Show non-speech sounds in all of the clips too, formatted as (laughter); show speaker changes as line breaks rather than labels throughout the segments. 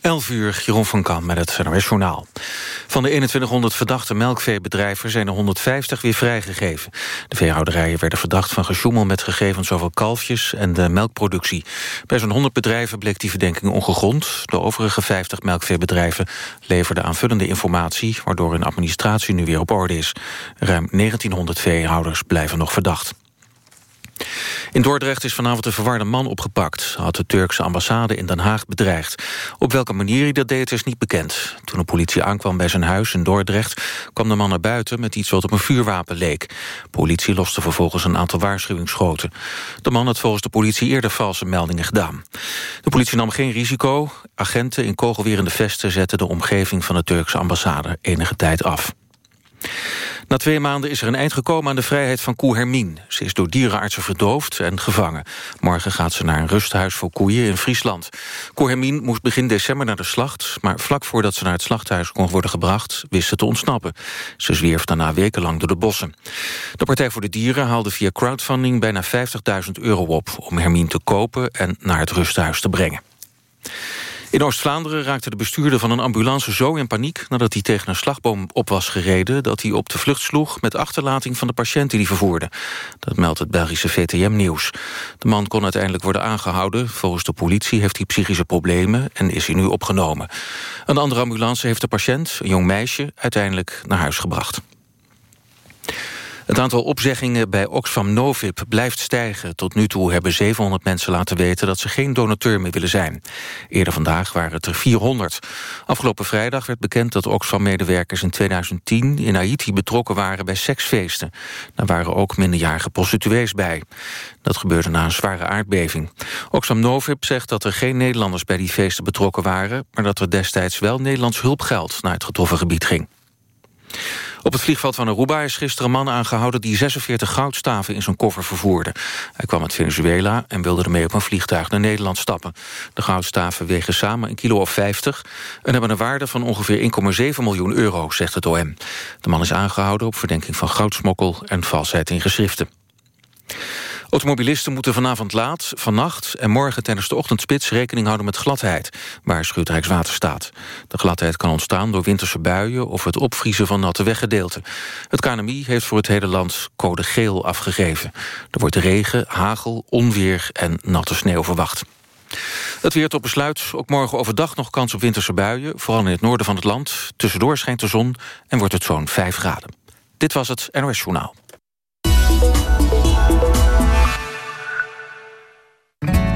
11 uur, Jeroen van Kam met het NOS Journaal. Van de 2100 verdachte melkveebedrijven zijn er 150 weer vrijgegeven. De veehouderijen werden verdacht van gesjoemel met gegevens over kalfjes en de melkproductie. Bij zo'n 100 bedrijven bleek die verdenking ongegrond. De overige 50 melkveebedrijven leverden aanvullende informatie... waardoor hun administratie nu weer op orde is. Ruim 1900 veehouders blijven nog verdacht. In Dordrecht is vanavond een verwarde man opgepakt. Hij had de Turkse ambassade in Den Haag bedreigd. Op welke manier hij dat deed is niet bekend. Toen de politie aankwam bij zijn huis in Dordrecht... kwam de man naar buiten met iets wat op een vuurwapen leek. Politie loste vervolgens een aantal waarschuwingsschoten. De man had volgens de politie eerder valse meldingen gedaan. De politie nam geen risico. Agenten in kogelwerende vesten zetten de omgeving van de Turkse ambassade enige tijd af. Na twee maanden is er een eind gekomen aan de vrijheid van koe Hermine. Ze is door dierenartsen verdoofd en gevangen. Morgen gaat ze naar een rusthuis voor koeien in Friesland. Koe Hermine moest begin december naar de slacht... maar vlak voordat ze naar het slachthuis kon worden gebracht... wist ze te ontsnappen. Ze zwierf daarna wekenlang door de bossen. De Partij voor de Dieren haalde via crowdfunding... bijna 50.000 euro op om Hermine te kopen en naar het rusthuis te brengen. In Oost-Vlaanderen raakte de bestuurder van een ambulance zo in paniek... nadat hij tegen een slagboom op was gereden... dat hij op de vlucht sloeg met achterlating van de patiënt die hij vervoerde. Dat meldt het Belgische VTM-nieuws. De man kon uiteindelijk worden aangehouden. Volgens de politie heeft hij psychische problemen en is hij nu opgenomen. Een andere ambulance heeft de patiënt, een jong meisje... uiteindelijk naar huis gebracht. Het aantal opzeggingen bij Oxfam Novib blijft stijgen. Tot nu toe hebben 700 mensen laten weten dat ze geen donateur meer willen zijn. Eerder vandaag waren het er 400. Afgelopen vrijdag werd bekend dat Oxfam-medewerkers in 2010 in Haiti betrokken waren bij seksfeesten. Daar waren ook minderjarige prostituees bij. Dat gebeurde na een zware aardbeving. Oxfam Novib zegt dat er geen Nederlanders bij die feesten betrokken waren... maar dat er destijds wel Nederlands hulpgeld naar het getroffen gebied ging. Op het vliegveld van Aruba is gisteren een man aangehouden... die 46 goudstaven in zijn koffer vervoerde. Hij kwam uit Venezuela en wilde ermee op een vliegtuig naar Nederland stappen. De goudstaven wegen samen een kilo of 50... en hebben een waarde van ongeveer 1,7 miljoen euro, zegt het OM. De man is aangehouden op verdenking van goudsmokkel... en valsheid in geschriften. Automobilisten moeten vanavond laat, vannacht en morgen tijdens de ochtendspits rekening houden met gladheid, waarschuwt Rijkswaterstaat. De gladheid kan ontstaan door winterse buien of het opvriezen van natte weggedeelten. Het KNMI heeft voor het hele land code geel afgegeven. Er wordt regen, hagel, onweer en natte sneeuw verwacht. Het weer tot besluit. Ook morgen overdag nog kans op winterse buien. Vooral in het noorden van het land. Tussendoor schijnt de zon en wordt het zo'n 5 graden. Dit was het NOS Journaal.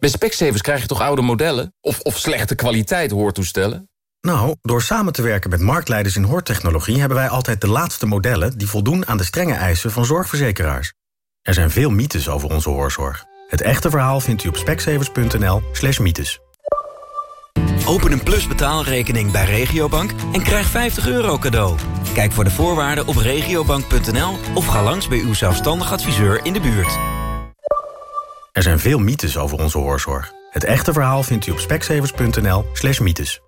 Bij Specsavers krijg je toch oude modellen? Of, of slechte kwaliteit hoortoestellen?
Nou, door samen te werken met marktleiders in hoortechnologie... hebben wij altijd de laatste modellen die voldoen aan de strenge eisen van zorgverzekeraars. Er zijn veel mythes over onze hoorzorg. Het echte verhaal vindt u op specsavers.nl slash mythes.
Open een Plus betaalrekening bij Regiobank en krijg 50 euro cadeau. Kijk voor de voorwaarden op regiobank.nl of ga langs bij uw zelfstandig adviseur in de buurt.
Er zijn veel mythes over onze hoorzorg. Het echte verhaal vindt u op speksevers.nl slash mythes.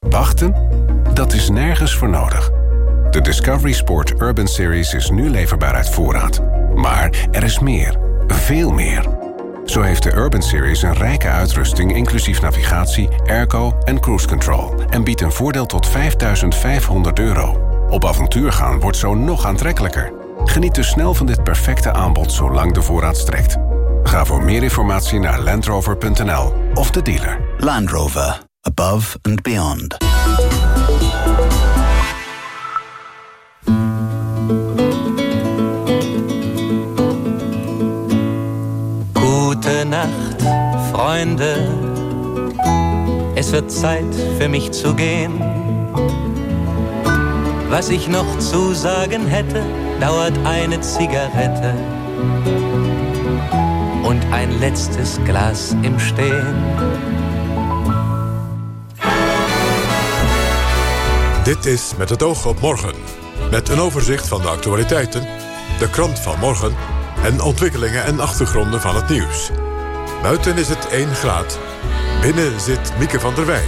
Wachten? Dat is nergens voor nodig. De Discovery Sport Urban Series is nu leverbaar uit voorraad. Maar er is meer. Veel meer. Zo heeft de Urban Series een rijke uitrusting... inclusief navigatie, airco en cruise control... en biedt een voordeel tot 5500 euro. Op avontuur gaan wordt zo nog aantrekkelijker. Geniet dus snel van dit perfecte aanbod zolang de voorraad strekt. Ga voor meer informatie naar landrover.nl of de dealer.
Land Rover. Above and beyond.
Gute Nacht, Freunde. Es wird Zeit für mich zu gehen. Was ich noch zu sagen hätte, dauert eine Zigarette ein letztes Glas im Stehen.
Dit is Met het oog op morgen. Met een overzicht van de actualiteiten, de krant van morgen... en ontwikkelingen en achtergronden van het nieuws. Buiten is het 1 graad. Binnen zit Mieke van der Wij.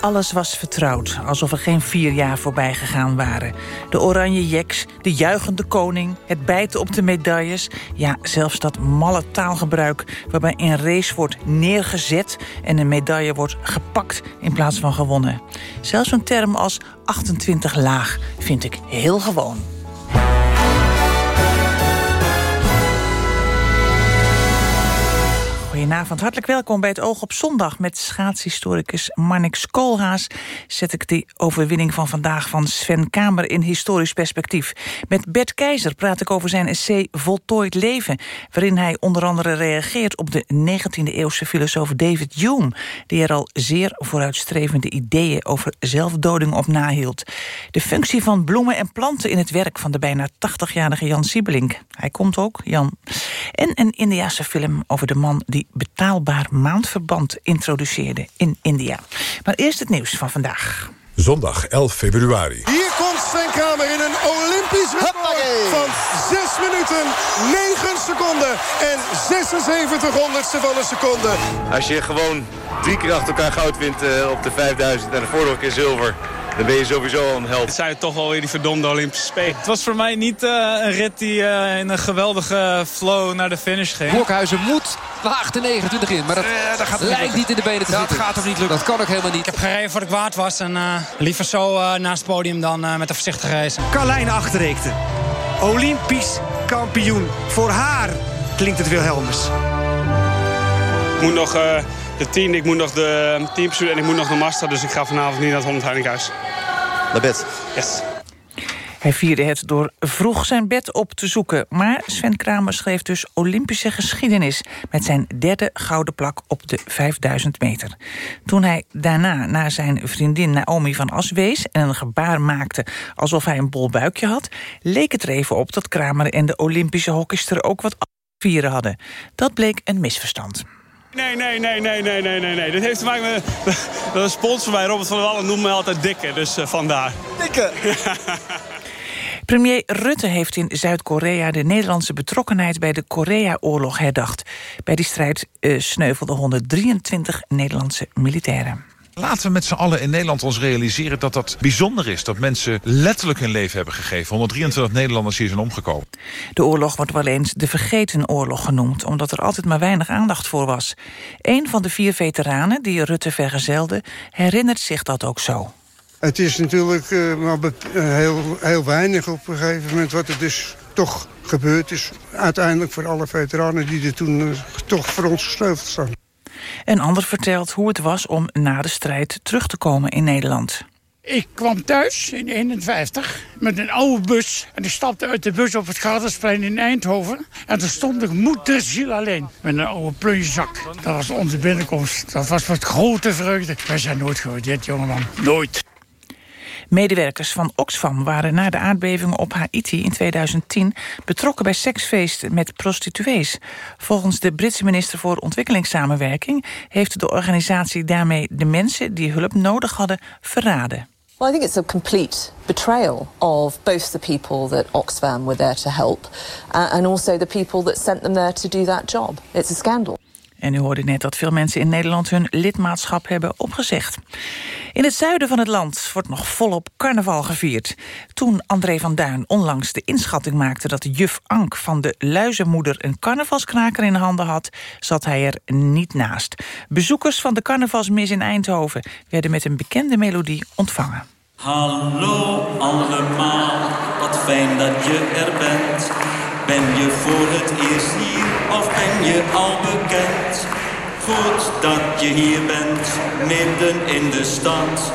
Alles was vertrouwd, alsof er geen vier jaar voorbij gegaan waren. De oranje jeks, de juichende koning, het bijten op de medailles... ja, zelfs dat malle taalgebruik waarbij een race wordt neergezet... en een medaille wordt gepakt in plaats van gewonnen. Zelfs een term als 28 laag vind ik heel gewoon. Goedenavond, hartelijk welkom bij het Oog op Zondag... met schaatshistoricus Marnix Koolhaas... zet ik de overwinning van vandaag van Sven Kamer in historisch perspectief. Met Bert Keizer praat ik over zijn essay Voltooid Leven... waarin hij onder andere reageert op de 19e-eeuwse filosoof David Hume... die er al zeer vooruitstrevende ideeën over zelfdoding op nahield. De functie van bloemen en planten in het werk van de bijna 80-jarige Jan Siebelink. Hij komt ook, Jan. En een Indiase film over de man die betaalbaar maandverband introduceerde in India. Maar eerst het nieuws van vandaag.
Zondag 11 februari.
Hier komt Sven Kramer in een Olympisch record van 6 minuten, 9 seconden en 76 honderdste van een seconde.
Als je gewoon drie keer achter elkaar goud wint uh, op de 5000 en de vorige keer zilver dan ben je sowieso al een held.
Het zijn toch wel weer die verdomde Olympische Spelen. Het was voor mij niet uh, een rit die uh, in een geweldige flow naar de finish ging.
Blokhuizen moet de 28 in, maar dat, uh, dat gaat lijkt niet, niet in de benen te
dat
zitten.
Dat gaat toch niet lukken?
Dat kan ook helemaal niet.
Ik heb gereden voor ik waard was en liever zo naast het podium dan met een voorzichtige race.
Carlijn Achterreekte, Olympisch kampioen. Voor haar klinkt het Wilhelmus.
Ik moet nog de 10, ik moet nog de teamsuit en ik moet nog de master. Dus ik ga vanavond niet naar het 100 Heilighuis.
Naar bed.
Yes.
Hij vierde het door vroeg zijn bed op te zoeken. Maar Sven Kramer schreef dus Olympische geschiedenis... met zijn derde gouden plak op de 5000 meter. Toen hij daarna naar zijn vriendin Naomi van As wees... en een gebaar maakte alsof hij een bol buikje had... leek het er even op dat Kramer en de Olympische hockeyster ook wat vieren hadden. Dat bleek een misverstand.
Nee, nee, nee, nee, nee, nee, nee, nee. Dit heeft te maken met... (laughs) Dat een sponsor bij Robert van der Wallen noemt mij altijd Dikke, dus uh, vandaar.
Dikke! (laughs)
Premier Rutte heeft in Zuid-Korea de Nederlandse betrokkenheid bij de Korea-oorlog herdacht. Bij die strijd uh, sneuvelden 123 Nederlandse militairen.
Laten we met z'n allen in Nederland ons realiseren dat dat bijzonder is. Dat mensen letterlijk hun leven hebben gegeven. 123 Nederlanders hier zijn omgekomen.
De oorlog wordt wel eens de vergeten oorlog genoemd... omdat er altijd maar weinig aandacht voor was. Een van de vier veteranen die Rutte vergezelde... herinnert zich dat ook zo.
Het is natuurlijk uh, maar heel, heel weinig op een gegeven moment... wat er dus toch gebeurd is. Uiteindelijk voor alle veteranen die er toen uh, toch voor ons gesneuveld staan.
Een ander vertelt hoe het was om na de strijd terug te komen in Nederland.
Ik kwam thuis in 51 met een oude bus. En ik stapte uit de bus op het Gadersplein in Eindhoven. En toen stond ik moederziel alleen met een oude plunjezak. Dat was onze binnenkomst. Dat was met grote vreugde. Wij zijn nooit gewaardeerd, jongeman. Nooit.
Medewerkers van Oxfam waren na de aardbevingen op Haiti in 2010... betrokken bij seksfeesten met prostituees. Volgens de Britse minister voor Ontwikkelingssamenwerking... heeft de organisatie daarmee de mensen die hulp nodig hadden verraden.
Well, I think it's a complete betrayal of both the people that Oxfam were there to help... Uh, and also the people that sent them there to do that job. It's a scandal.
En u hoorde net dat veel mensen in Nederland hun lidmaatschap hebben opgezegd. In het zuiden van het land wordt nog volop carnaval gevierd. Toen André van Duin onlangs de inschatting maakte... dat juf Ank van de Luizenmoeder een carnavalskraker in handen had... zat hij er niet naast. Bezoekers van de carnavalsmis in Eindhoven... werden met een bekende melodie ontvangen.
Hallo allemaal, wat fijn dat je er bent... Ben je voor het eerst hier of ben je al bekend? Goed dat je hier bent, midden in de stad.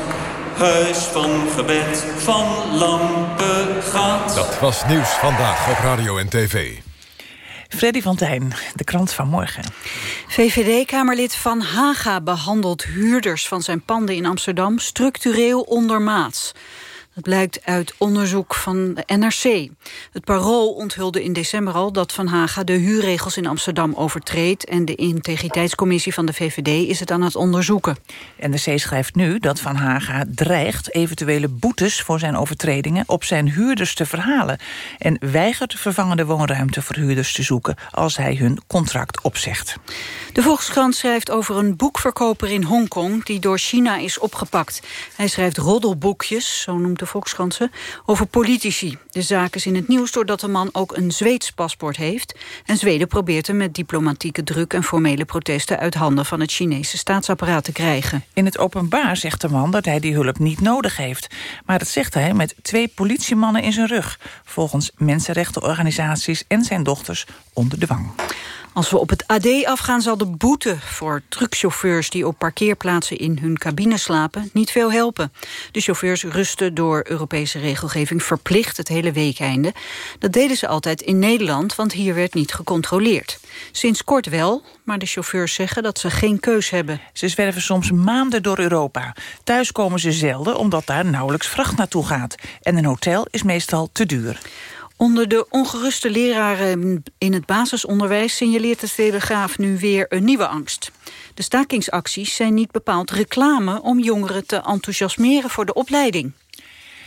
Huis van gebed, van lampengat.
Dat was nieuws vandaag op radio en tv.
Freddy van Tijn, de krant van morgen.
VVD-kamerlid Van Haga behandelt huurders van zijn panden in Amsterdam structureel ondermaats. Dat blijkt uit onderzoek van de NRC. Het Parool onthulde in december al dat Van Haga de huurregels in Amsterdam overtreedt... en de integriteitscommissie van de VVD is het aan het onderzoeken.
NRC schrijft nu dat Van Haga dreigt eventuele boetes voor zijn overtredingen... op zijn huurders te verhalen en weigert vervangende woonruimte voor huurders te zoeken... als hij hun contract opzegt.
De Volkskrant schrijft over een boekverkoper in Hongkong... die door China is opgepakt. Hij schrijft roddelboekjes, zo noemt de over politici. De zaak is in het nieuws doordat de man ook een Zweeds paspoort heeft. En Zweden probeert hem met diplomatieke druk en formele protesten... uit handen van het Chinese staatsapparaat te krijgen.
In het openbaar zegt de man dat hij die hulp niet nodig heeft. Maar dat zegt hij met twee politiemannen in zijn rug. Volgens mensenrechtenorganisaties en zijn dochters onder de wang.
Als we op het AD afgaan zal de boete voor truckchauffeurs... die op parkeerplaatsen in hun cabine slapen niet veel helpen. De chauffeurs rusten door Europese regelgeving verplicht het hele weekeinde. Dat deden ze altijd in Nederland, want hier werd niet gecontroleerd. Sinds kort wel, maar de chauffeurs zeggen dat ze geen keus hebben.
Ze zwerven soms maanden door Europa. Thuis komen ze zelden, omdat daar nauwelijks vracht naartoe gaat. En een hotel is meestal te duur.
Onder de ongeruste leraren in het basisonderwijs... signaleert de Telegraaf nu weer een nieuwe angst. De stakingsacties zijn niet bepaald reclame... om jongeren te enthousiasmeren voor de opleiding.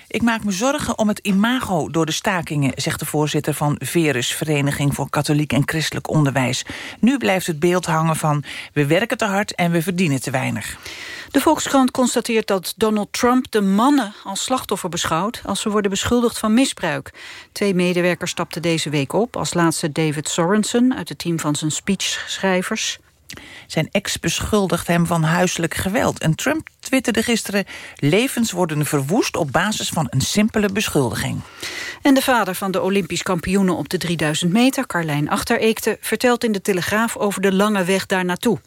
Ik maak me zorgen om het imago door de stakingen... zegt de voorzitter van Verus, Vereniging voor Katholiek en Christelijk Onderwijs. Nu blijft het beeld hangen van... we werken te hard en we verdienen te weinig.
De Volkskrant constateert dat Donald Trump de mannen als slachtoffer beschouwt... als ze worden beschuldigd van misbruik. Twee medewerkers stapten deze week op. Als laatste David Sorensen uit het team van zijn speechschrijvers.
Zijn ex beschuldigt hem van huiselijk geweld. En Trump twitterde gisteren... levens worden verwoest op basis van een simpele beschuldiging.
En de vader van de Olympisch kampioenen op de 3000 meter... Carlijn Achtereekte, vertelt in de Telegraaf over de lange weg daar naartoe.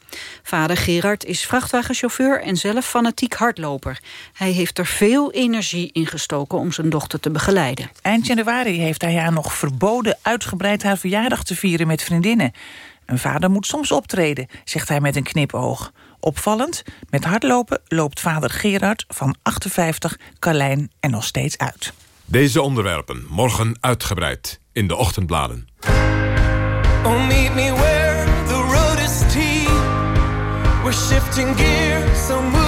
Vader Gerard is vrachtwagenchauffeur en zelf fanatiek hardloper. Hij heeft er veel energie in gestoken om zijn dochter te begeleiden.
Eind januari heeft hij haar nog verboden... uitgebreid haar verjaardag te vieren met vriendinnen. Een vader moet soms optreden, zegt hij met een knipoog. Opvallend, met hardlopen loopt vader Gerard van 58 Carlijn er nog steeds uit.
Deze onderwerpen morgen uitgebreid in de ochtendbladen.
Oh, meet me where the road is steep. We're shifting gears, so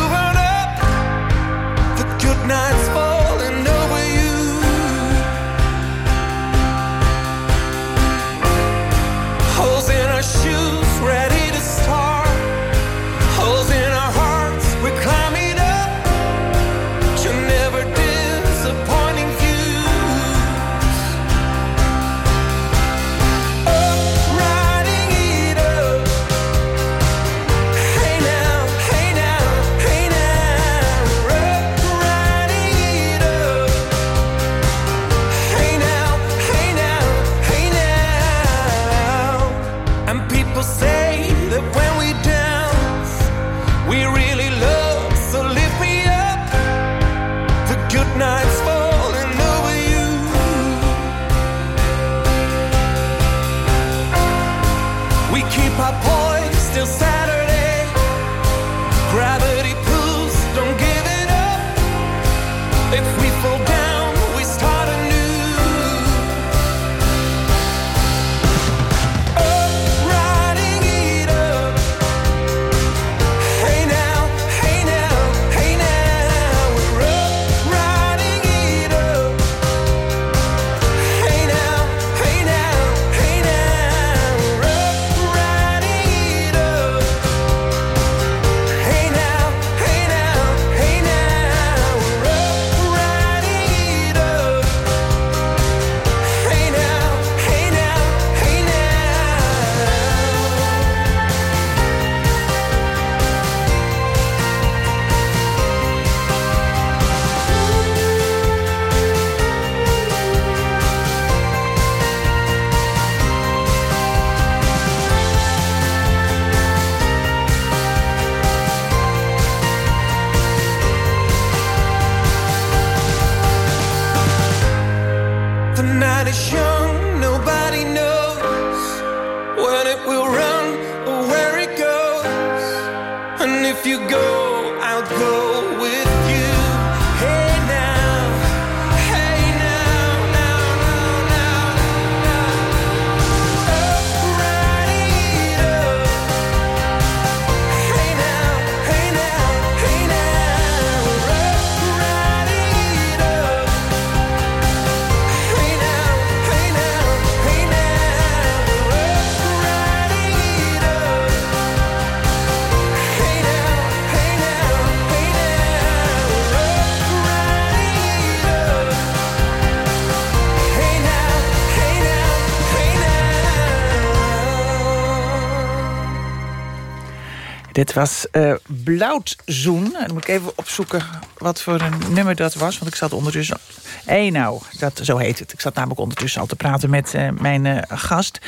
Dit was uh, Blauwzoen. En dan moet ik even opzoeken wat voor een nummer dat was. Want ik zat ondertussen... Hé nou, dat, zo heet het. Ik zat namelijk ondertussen al te praten met uh, mijn uh, gast.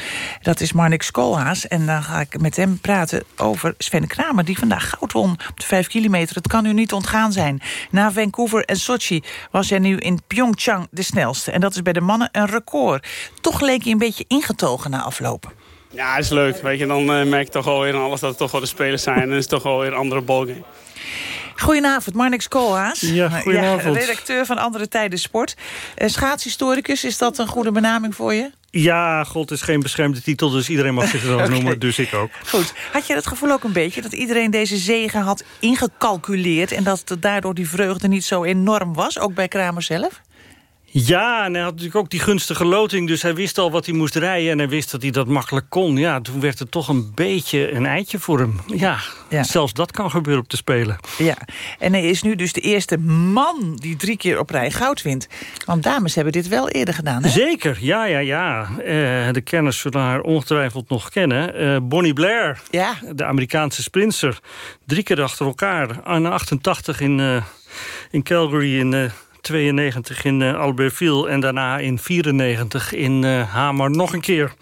Dat is Marnix Koolhaas. En dan ga ik met hem praten over Sven Kramer... die vandaag goud won op de 5 kilometer. Het kan u niet ontgaan zijn. Na Vancouver en Sochi was hij nu in Pyeongchang de snelste. En dat is bij de mannen een record. Toch leek hij een beetje ingetogen na aflopen.
Ja, dat is leuk. Weet je, dan uh, merk je toch alweer aan alles dat het toch wel de spelers zijn. En het is toch wel weer een andere ballgame.
Goedenavond, Marnix Koolhaas.
Ja, goedenavond.
Ja, redacteur van Andere Tijden Sport. Uh, schaatshistoricus, is dat een goede benaming voor je?
Ja, god, is geen beschermde titel, dus iedereen mag zich zo okay. (laughs) noemen, dus ik ook.
Goed. Had je het gevoel ook een beetje dat iedereen deze zegen had ingecalculeerd... en dat daardoor die vreugde niet zo enorm was, ook bij Kramer zelf?
Ja, en hij had natuurlijk ook die gunstige loting. Dus hij wist al wat hij moest rijden. En hij wist dat hij dat makkelijk kon. Ja, toen werd het toch een beetje een eitje voor hem. Ja, ja. zelfs dat kan gebeuren op te spelen.
Ja, en hij is nu dus de eerste man die drie keer op rij goud wint. Want dames hebben dit wel eerder gedaan, hè?
Zeker, ja, ja, ja. Uh, de kenners zullen haar ongetwijfeld nog kennen. Uh, Bonnie Blair,
ja.
de Amerikaanse sprinter. Drie keer achter elkaar. Aan 88 in, uh, in Calgary in... 92 in uh, Albertville en daarna in 94 in uh, Hamer nog een keer.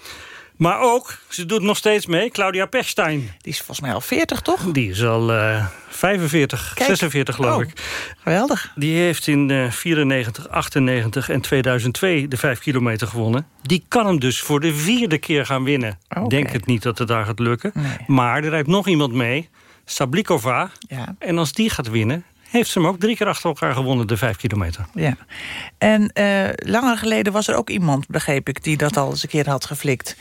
Maar ook, ze doet nog steeds mee, Claudia Pechstein.
Die is volgens mij al 40, toch?
Die is al uh, 45, Kijk. 46 geloof
oh,
ik.
Geweldig.
Die heeft in uh, 94, 98 en 2002 de 5 kilometer gewonnen. Die kan hem dus voor de vierde keer gaan winnen. Denk het niet dat het daar gaat lukken.
Nee.
Maar er rijdt nog iemand mee, Sablikova.
Ja.
En als die gaat winnen, heeft ze hem ook drie keer achter elkaar gewonnen, de vijf kilometer.
Ja. En uh, langer geleden was er ook iemand, begreep ik... die dat al eens een keer had geflikt.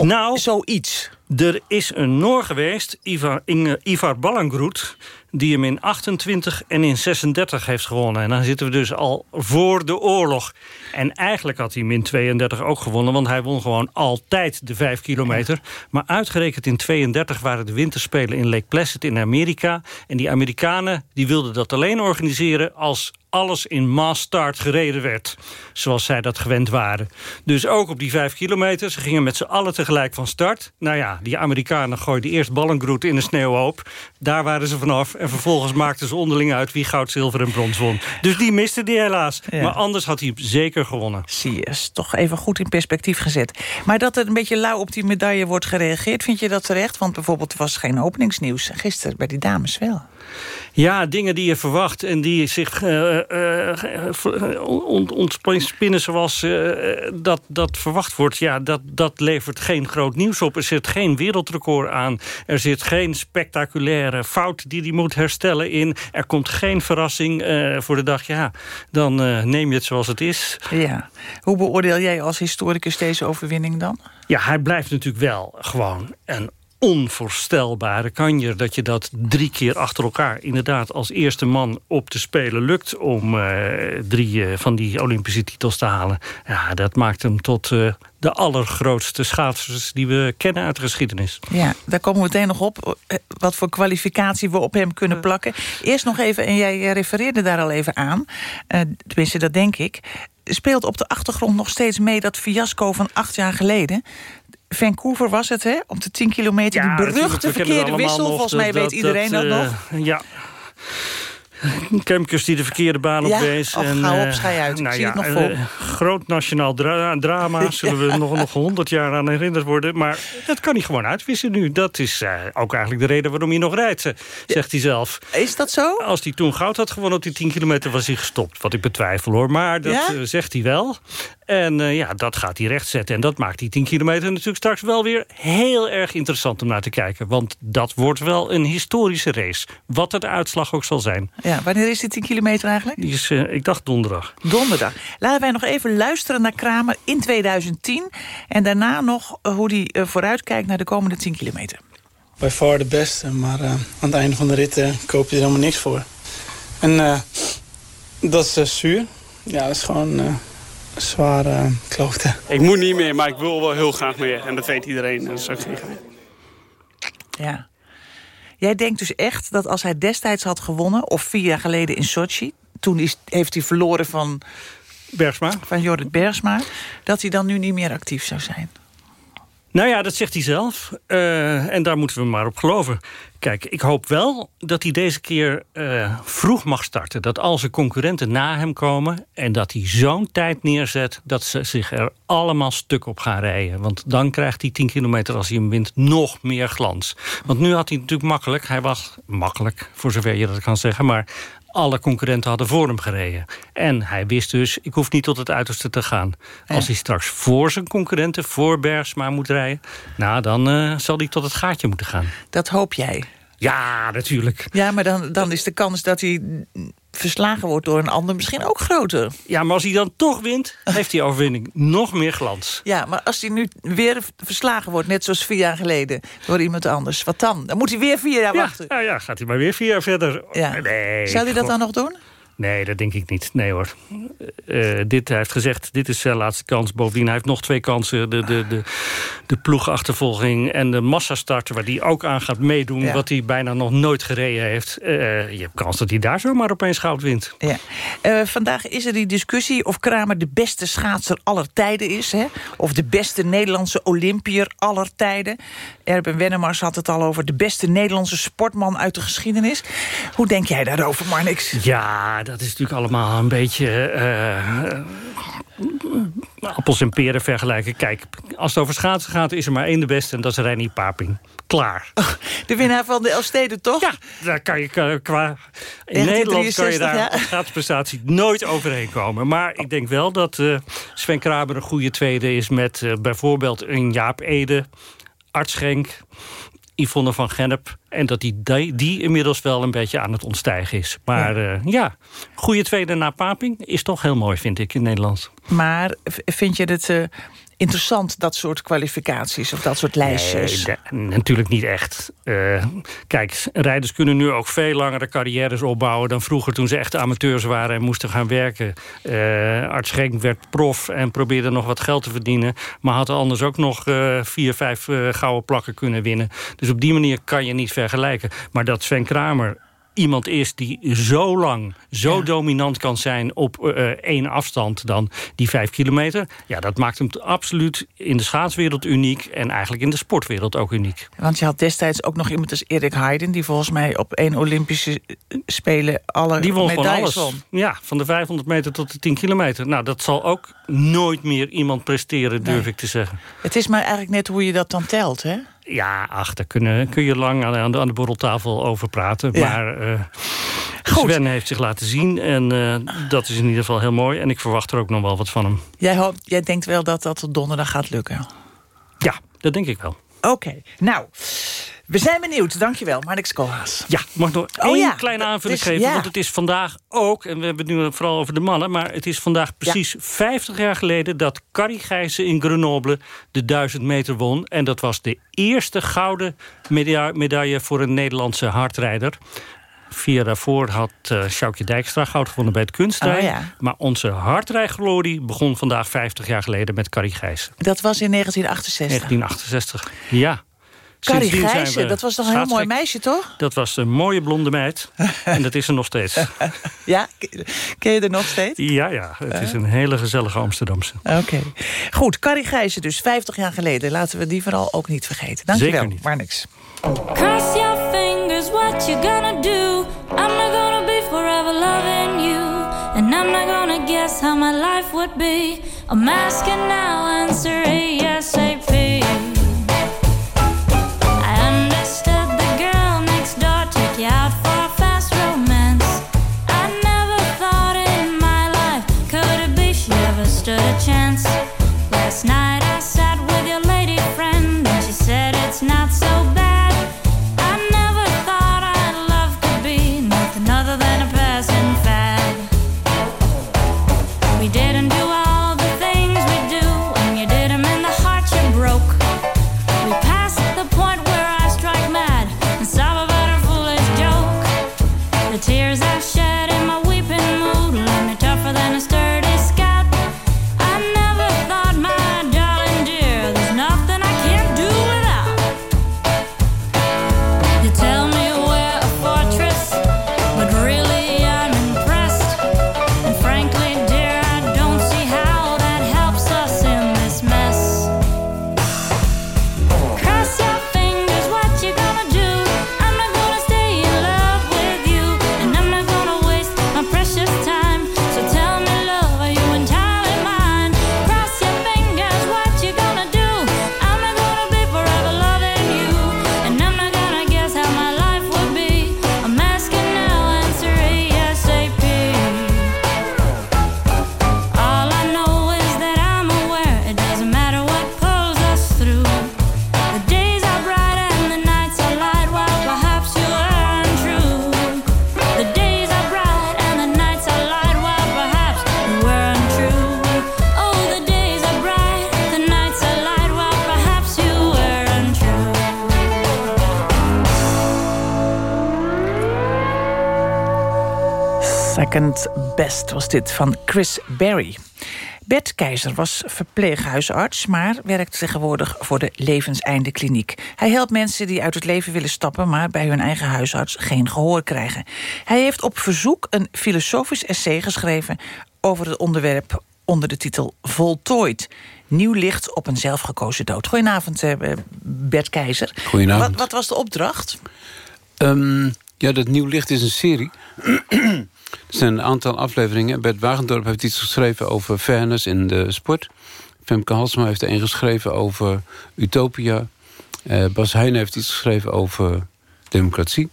Nou,
zoiets.
Er is een Noor geweest, Ivar, Inge, Ivar Ballangroet... die hem in 28 en in 36 heeft gewonnen. En dan zitten we dus al voor de oorlog. En eigenlijk had hij hem in 32 ook gewonnen... want hij won gewoon altijd de 5 kilometer. Maar uitgerekend in 32 waren de winterspelen in Lake Placid in Amerika. En die Amerikanen die wilden dat alleen organiseren... als alles in mass start gereden werd. Zoals zij dat gewend waren. Dus ook op die 5 kilometer. Ze gingen met z'n allen tegelijk van start. Nou ja, die Amerikanen gooiden eerst ballengroet in de sneeuwhoop. Daar waren ze vanaf. En vervolgens maakten ze onderling uit wie goud, zilver en brons won. Dus die miste die helaas.
Ja.
Maar anders had hij zeker gewonnen.
Zie je, is toch even goed in perspectief gezet. Maar dat er een beetje lauw op die medaille wordt gereageerd... vind je dat terecht? Want bijvoorbeeld was geen openingsnieuws. Gisteren bij die dames wel.
Ja, dingen die je verwacht en die zich uh, uh, ont, ontspinnen zoals uh, dat, dat verwacht wordt. Ja, dat, dat levert geen groot nieuws op. Er zit geen wereldrecord aan. Er zit geen spectaculaire fout die hij moet herstellen in. Er komt geen verrassing voor de dag. Ja, dan neem je het zoals het is.
Ja. Hoe beoordeel jij als historicus deze overwinning dan?
Ja, hij blijft natuurlijk wel gewoon een onvoorstelbare kanjer... dat je dat drie keer achter elkaar inderdaad als eerste man op te spelen lukt... om uh, drie uh, van die Olympische titels te halen. Ja, dat maakt hem tot uh, de allergrootste schaatsers die we kennen uit de geschiedenis.
Ja, daar komen we meteen nog op. Wat voor kwalificatie we op hem kunnen plakken. Eerst nog even, en jij refereerde daar al even aan. tenminste, dat denk ik speelt op de achtergrond nog steeds mee... dat fiasco van acht jaar geleden. Vancouver was het, hè? Op de 10 kilometer,
ja,
die beruchte verkeerde wissel. Volgens mij weet iedereen dat, dat nog.
Ja. (laughs) Kemkers die de verkeerde baan op
ja,
wees.
Oh,
en,
op, schij uit.
Nou
Ik zie
ja,
het nog vol.
Uh, groot nationaal dra drama. (laughs) Zullen we nog, nog 100 jaar aan herinnerd worden. Maar dat kan hij gewoon uitwissen nu. Dat is uh, ook eigenlijk de reden waarom hij nog rijdt, zegt hij zelf.
Is dat zo?
Als hij toen goud had gewonnen op die 10 kilometer was hij gestopt. Wat ik betwijfel hoor. Maar dat uh, zegt hij wel. En uh, ja, dat gaat hij rechtzetten. En dat maakt die 10 kilometer natuurlijk straks wel weer heel erg interessant om naar te kijken. Want dat wordt wel een historische race. Wat de uitslag ook zal zijn.
Ja, wanneer is die 10 kilometer eigenlijk?
Die is, uh, ik dacht donderdag.
Donderdag. Laten wij nog even luisteren naar Kramer in 2010. En daarna nog hoe hij uh, vooruitkijkt naar de komende 10 kilometer.
Bij far de beste, maar uh, aan het einde van de rit koop je er helemaal niks voor. En dat is zuur. Ja, dat is gewoon zware klote.
Ik moet niet meer, maar ik wil wel heel graag meer. En dat weet iedereen. Dat is ook geen geheim.
Ja. Jij denkt dus echt dat als hij destijds had gewonnen... of vier jaar geleden in Sochi... toen is, heeft hij verloren van...
Bergsma.
Van Jorrit Bergsma... dat hij dan nu niet meer actief zou zijn?
Nou ja, dat zegt hij zelf. Eh, en daar moeten we maar op geloven. Kijk, ik hoop wel dat hij deze keer eh, vroeg mag starten. Dat al zijn concurrenten na hem komen... en dat hij zo'n tijd neerzet dat ze zich er allemaal stuk op gaan rijden. Want dan krijgt hij 10 kilometer als hij hem wint nog meer glans. Want nu had hij natuurlijk makkelijk... hij was makkelijk, voor zover je dat kan zeggen... maar alle concurrenten hadden voor hem gereden. En hij wist dus, ik hoef niet tot het uiterste te gaan. Als hij straks voor zijn concurrenten, voor Bergsma moet rijden... nou, dan eh, zal hij tot het gaatje moeten gaan.
Dat hoop jij.
Ja, natuurlijk.
Ja, maar dan, dan is de kans dat hij verslagen wordt door een ander misschien ook groter.
Ja, maar als hij dan toch wint, heeft die overwinning nog meer glans.
Ja, maar als hij nu weer verslagen wordt, net zoals vier jaar geleden... door iemand anders, wat dan? Dan moet hij weer vier jaar
Ja,
wachten.
nou ja, gaat hij maar weer vier jaar verder.
Ja.
Nee,
Zou hij dat dan nog doen?
Nee, dat denk ik niet. Nee hoor. Eh, dit, hij heeft gezegd, dit is zijn laatste kans. Bovendien, hij heeft nog twee kansen. De, de, de, de ploegachtervolging en de massastarter... waar hij ook aan gaat meedoen...
Ja.
wat hij bijna nog nooit gereden heeft. Eh, je hebt kans dat hij daar zomaar opeens goud wint.
Ja. Eh, vandaag is er die discussie of Kramer de beste schaatser aller tijden is. Hè? Of de beste Nederlandse Olympier aller tijden. Erben Wennemars had het al over de beste Nederlandse sportman uit de geschiedenis. Hoe denk jij daarover, Marnix?
Ja, dat is natuurlijk allemaal een beetje... eh, appels en peren vergelijken. Kijk, als het over schaatsen gaat, is er maar één de beste... en dat is Reinier Paping. Klaar. (laughs)
De winnaar van de Elfsteden, toch?
Ja, daar kan je qua... in Nederland kan je
1963,
daar
ja.
schaatsprestatie nooit overheen komen. Maar ik denk wel dat eh, Sven Kramer een goede tweede is... met eh, bijvoorbeeld een Jaap Ede, Art Schenk... Yvonne van Gennep. En dat die, die, inmiddels wel een beetje aan het ontstijgen is. Maar ja, ja goede tweede na Paping is toch heel mooi, vind ik, in Nederland.
Maar vind je het eh, interessant, dat soort kwalificaties of dat soort lijstjes?
Nee, de- natuurlijk niet echt. Eh, kijk, rijders kunnen nu ook veel langere carrières opbouwen... dan vroeger toen ze echt amateurs waren en moesten gaan werken. Eh Art Schenk werd prof en probeerde nog wat geld te verdienen... maar had anders ook nog eh, vier, vijf gouden plakken kunnen winnen. Dus op die manier kan je niet vergelijken. Maar dat Sven Kramer iemand is die zo lang, zo dominant kan zijn... op eh, één afstand dan die vijf kilometer... ja, dat maakt hem absoluut in de schaatswereld uniek... en eigenlijk in de sportwereld ook uniek.
Want je had destijds ook nog iemand als Erik Heiden... die volgens mij op één Olympische eh, Spelen alle
Die won
medailles
alles.
won.
Ja, van de 500 meter tot de 10 kilometer. Nou, dat zal ook nooit meer iemand presteren, durf ik te zeggen.
Het is maar eigenlijk net hoe je dat dan telt, hè?
Ja, ach, daar kunnen, kun je lang aan, de, aan de borreltafel over praten.
Ja.
Maar eh, Sven heeft zich laten zien en eh, dat is in ieder geval heel mooi. En ik verwacht er ook nog wel wat van hem.
Jij, hoopt, jij denkt wel dat dat op donderdag gaat lukken?
Ja, dat denk ik wel.
Oké, nou, we zijn benieuwd. Dankjewel, Marnix Koolhaas.
Ja, mag ik nog
Oh
één
ja,
kleine aanvulling geven?
ja.
Want het is vandaag ook, en we hebben het nu vooral over de mannen... maar het is vandaag precies 50 jaar geleden... dat Carrie Gijssen in Grenoble de 1000 meter won. En dat was de eerste gouden meda- medaille voor een Nederlandse hardrijder. Vier jaar daarvoor had uh, Sjoukje Dijkstra goud gewonnen bij het kunstrijden.
Oh ja.
Maar onze hardrijglorie begon vandaag 50 jaar geleden met Carrie Gijssen.
Dat was in 1968.
1968, ja.
Carrie
we
dat was toch een heel mooi meisje, toch?
Dat was een mooie blonde meid. (laughs) en dat is er nog steeds. (laughs)
Ja, ken- je er nog steeds?
Ja, ja. Het is een hele gezellige Amsterdamse.
Oké. Goed, Carrie Gijssen dus, 50 jaar geleden. Laten we die vooral ook niet vergeten. Dankjewel,
Zeker niet.
Marnix.
Cross your fingers, what you gonna do? I'm not gonna be forever loving you. And I'm not gonna guess how my life would be. I'm asking now, answer ASAP. I
Second Best was dit van Chris Berry. Bert Keizer was verpleeghuisarts, maar werkt tegenwoordig voor de Levenseindekliniek. Hij helpt mensen die uit het leven willen stappen, maar bij hun eigen huisarts geen gehoor krijgen. Hij heeft op verzoek een filosofisch essay geschreven over het onderwerp onder de titel Voltooid. Nieuw licht op een zelfgekozen dood. Goedenavond, eh, Bert Keizer.
Goedenavond.
Wat, wat was de opdracht?
Ehm, ja, dat Nieuw Licht is een serie. (clears throat) er zijn een aantal afleveringen. Bert Wagendorp heeft iets geschreven over fairness in de sport. Femke Halsma heeft er een geschreven over utopia. Eh, Bas Heijn heeft iets geschreven over democratie.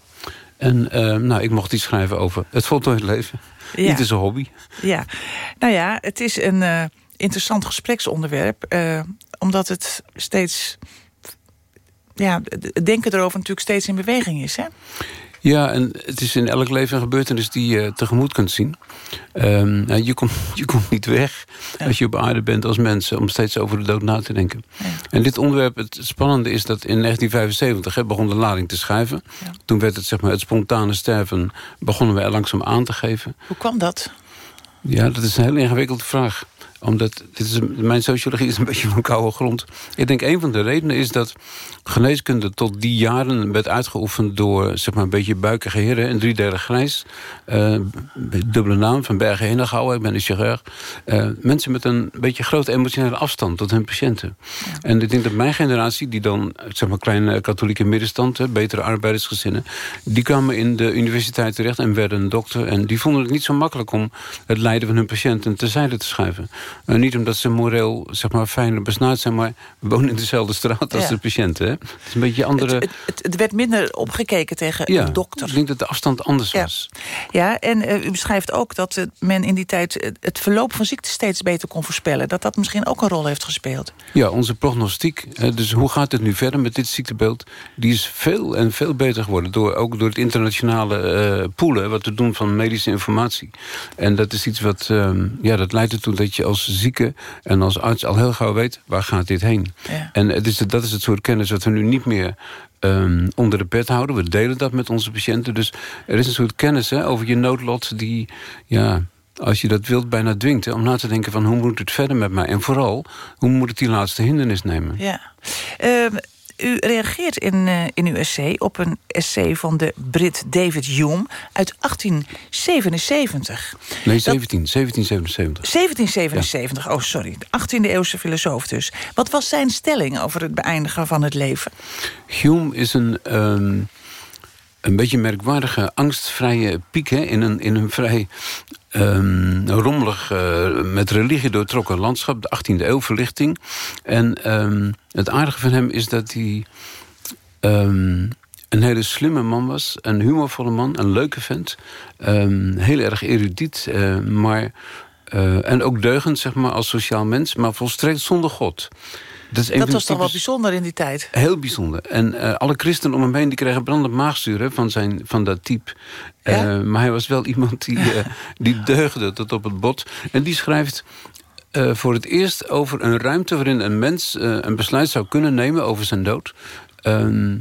En eh, nou, ik mocht iets schrijven over het voltooid leven. (laughs)
Ja.
Niet als een hobby.
Ja, nou ja, het is een eh, interessant gespreksonderwerp. omdat het steeds... Ja, het denken erover natuurlijk steeds in beweging is, hè?
Ja, en het is in elk leven een gebeurtenis die je tegemoet kunt zien. Nou, je, komt, (laughs) je komt niet weg als je op aarde bent als mens... om steeds over de dood na te denken. En dit onderwerp, het spannende is dat in 1975 hè, begon de lading te schuiven. Toen werd het, zeg maar, het spontane sterven... begonnen we er langzaam aan te geven.
Hoe kwam dat?
Ja, dat is een heel ingewikkelde vraag omdat dit is mijn sociologie is een (laughs) beetje van koude grond. Ik denk een van de redenen is dat geneeskunde tot die jaren werd uitgeoefend door zeg maar een beetje buikige heren, een driedelig grijs, eh, dubbele naam van Bergen Henegouwen, ik ben een chirurg. Eh, mensen met een beetje grote emotionele afstand tot hun patiënten. En ik denk dat mijn generatie, die dan zeg maar kleine katholieke middenstand, betere arbeidersgezinnen, die kwamen in de universiteit terecht en werden een dokter. En die vonden het niet zo makkelijk om het lijden van hun patiënten terzijde te schuiven. Eh, niet omdat ze moreel zeg maar, fijn besnaard zijn, maar we wonen in dezelfde straat als
Ja.
de patiënten. Hè? Het is een beetje andere.
Het, het, het werd minder opgekeken tegen
ja,
een dokter.
Ik denk dat de afstand anders was.
Ja, en eh, u beschrijft ook dat eh, men in die tijd het verloop van ziekte steeds beter kon voorspellen. Dat dat misschien ook een rol heeft gespeeld.
Ja, onze prognostiek, dus hoe gaat het nu verder met dit ziektebeeld... die is veel en veel beter geworden. Door, ook door het internationale poelen, wat we doen van medische informatie. En dat is iets wat, ehm, ja, dat leidt ertoe dat je als zieke en als arts al heel gauw weet... waar gaat dit heen?
Ja.
En het is, dat is het soort kennis wat we nu niet meer ehm, onder de pet houden. We delen dat met onze patiënten. Dus er is een soort kennis hè, over je noodlot die... Ja, als je dat wilt, bijna dwingt hè, om na te denken van hoe moet het verder met mij? En vooral, hoe moet ik die laatste hindernis nemen?
Ja. Ehm, u reageert in, eh, in uw essay op een essay van de Brit David Hume uit 1877.
Nee, 17, 1777.
1777, oh sorry, de 18e eeuwse filosoof dus. Wat was zijn stelling over het beëindigen van het leven?
Hume is een, ehm, een beetje merkwaardige, angstvrije piek... Hè, in, een, in een vrij ehm, rommelig, eh, met religie doortrokken landschap. De 18e eeuw verlichting. En ehm, het aardige van hem is dat hij... ehm, een hele slimme man was, een humorvolle man, een leuke vent. heel erg erudiet, eh, maar... eh, en ook deugend, zeg maar, als sociaal mens, maar volstrekt zonder God. Dat,
was toch wel bijzonder in die tijd?
Heel bijzonder. En eh, alle christenen om hem heen die kregen brandend maagzuur hè, van, zijn, van dat type. Eh, maar hij was wel iemand die, eh, (laughs) die deugde tot op het bot. En die schrijft voor het eerst over een ruimte... waarin een mens een besluit zou kunnen nemen over zijn dood. Ehm,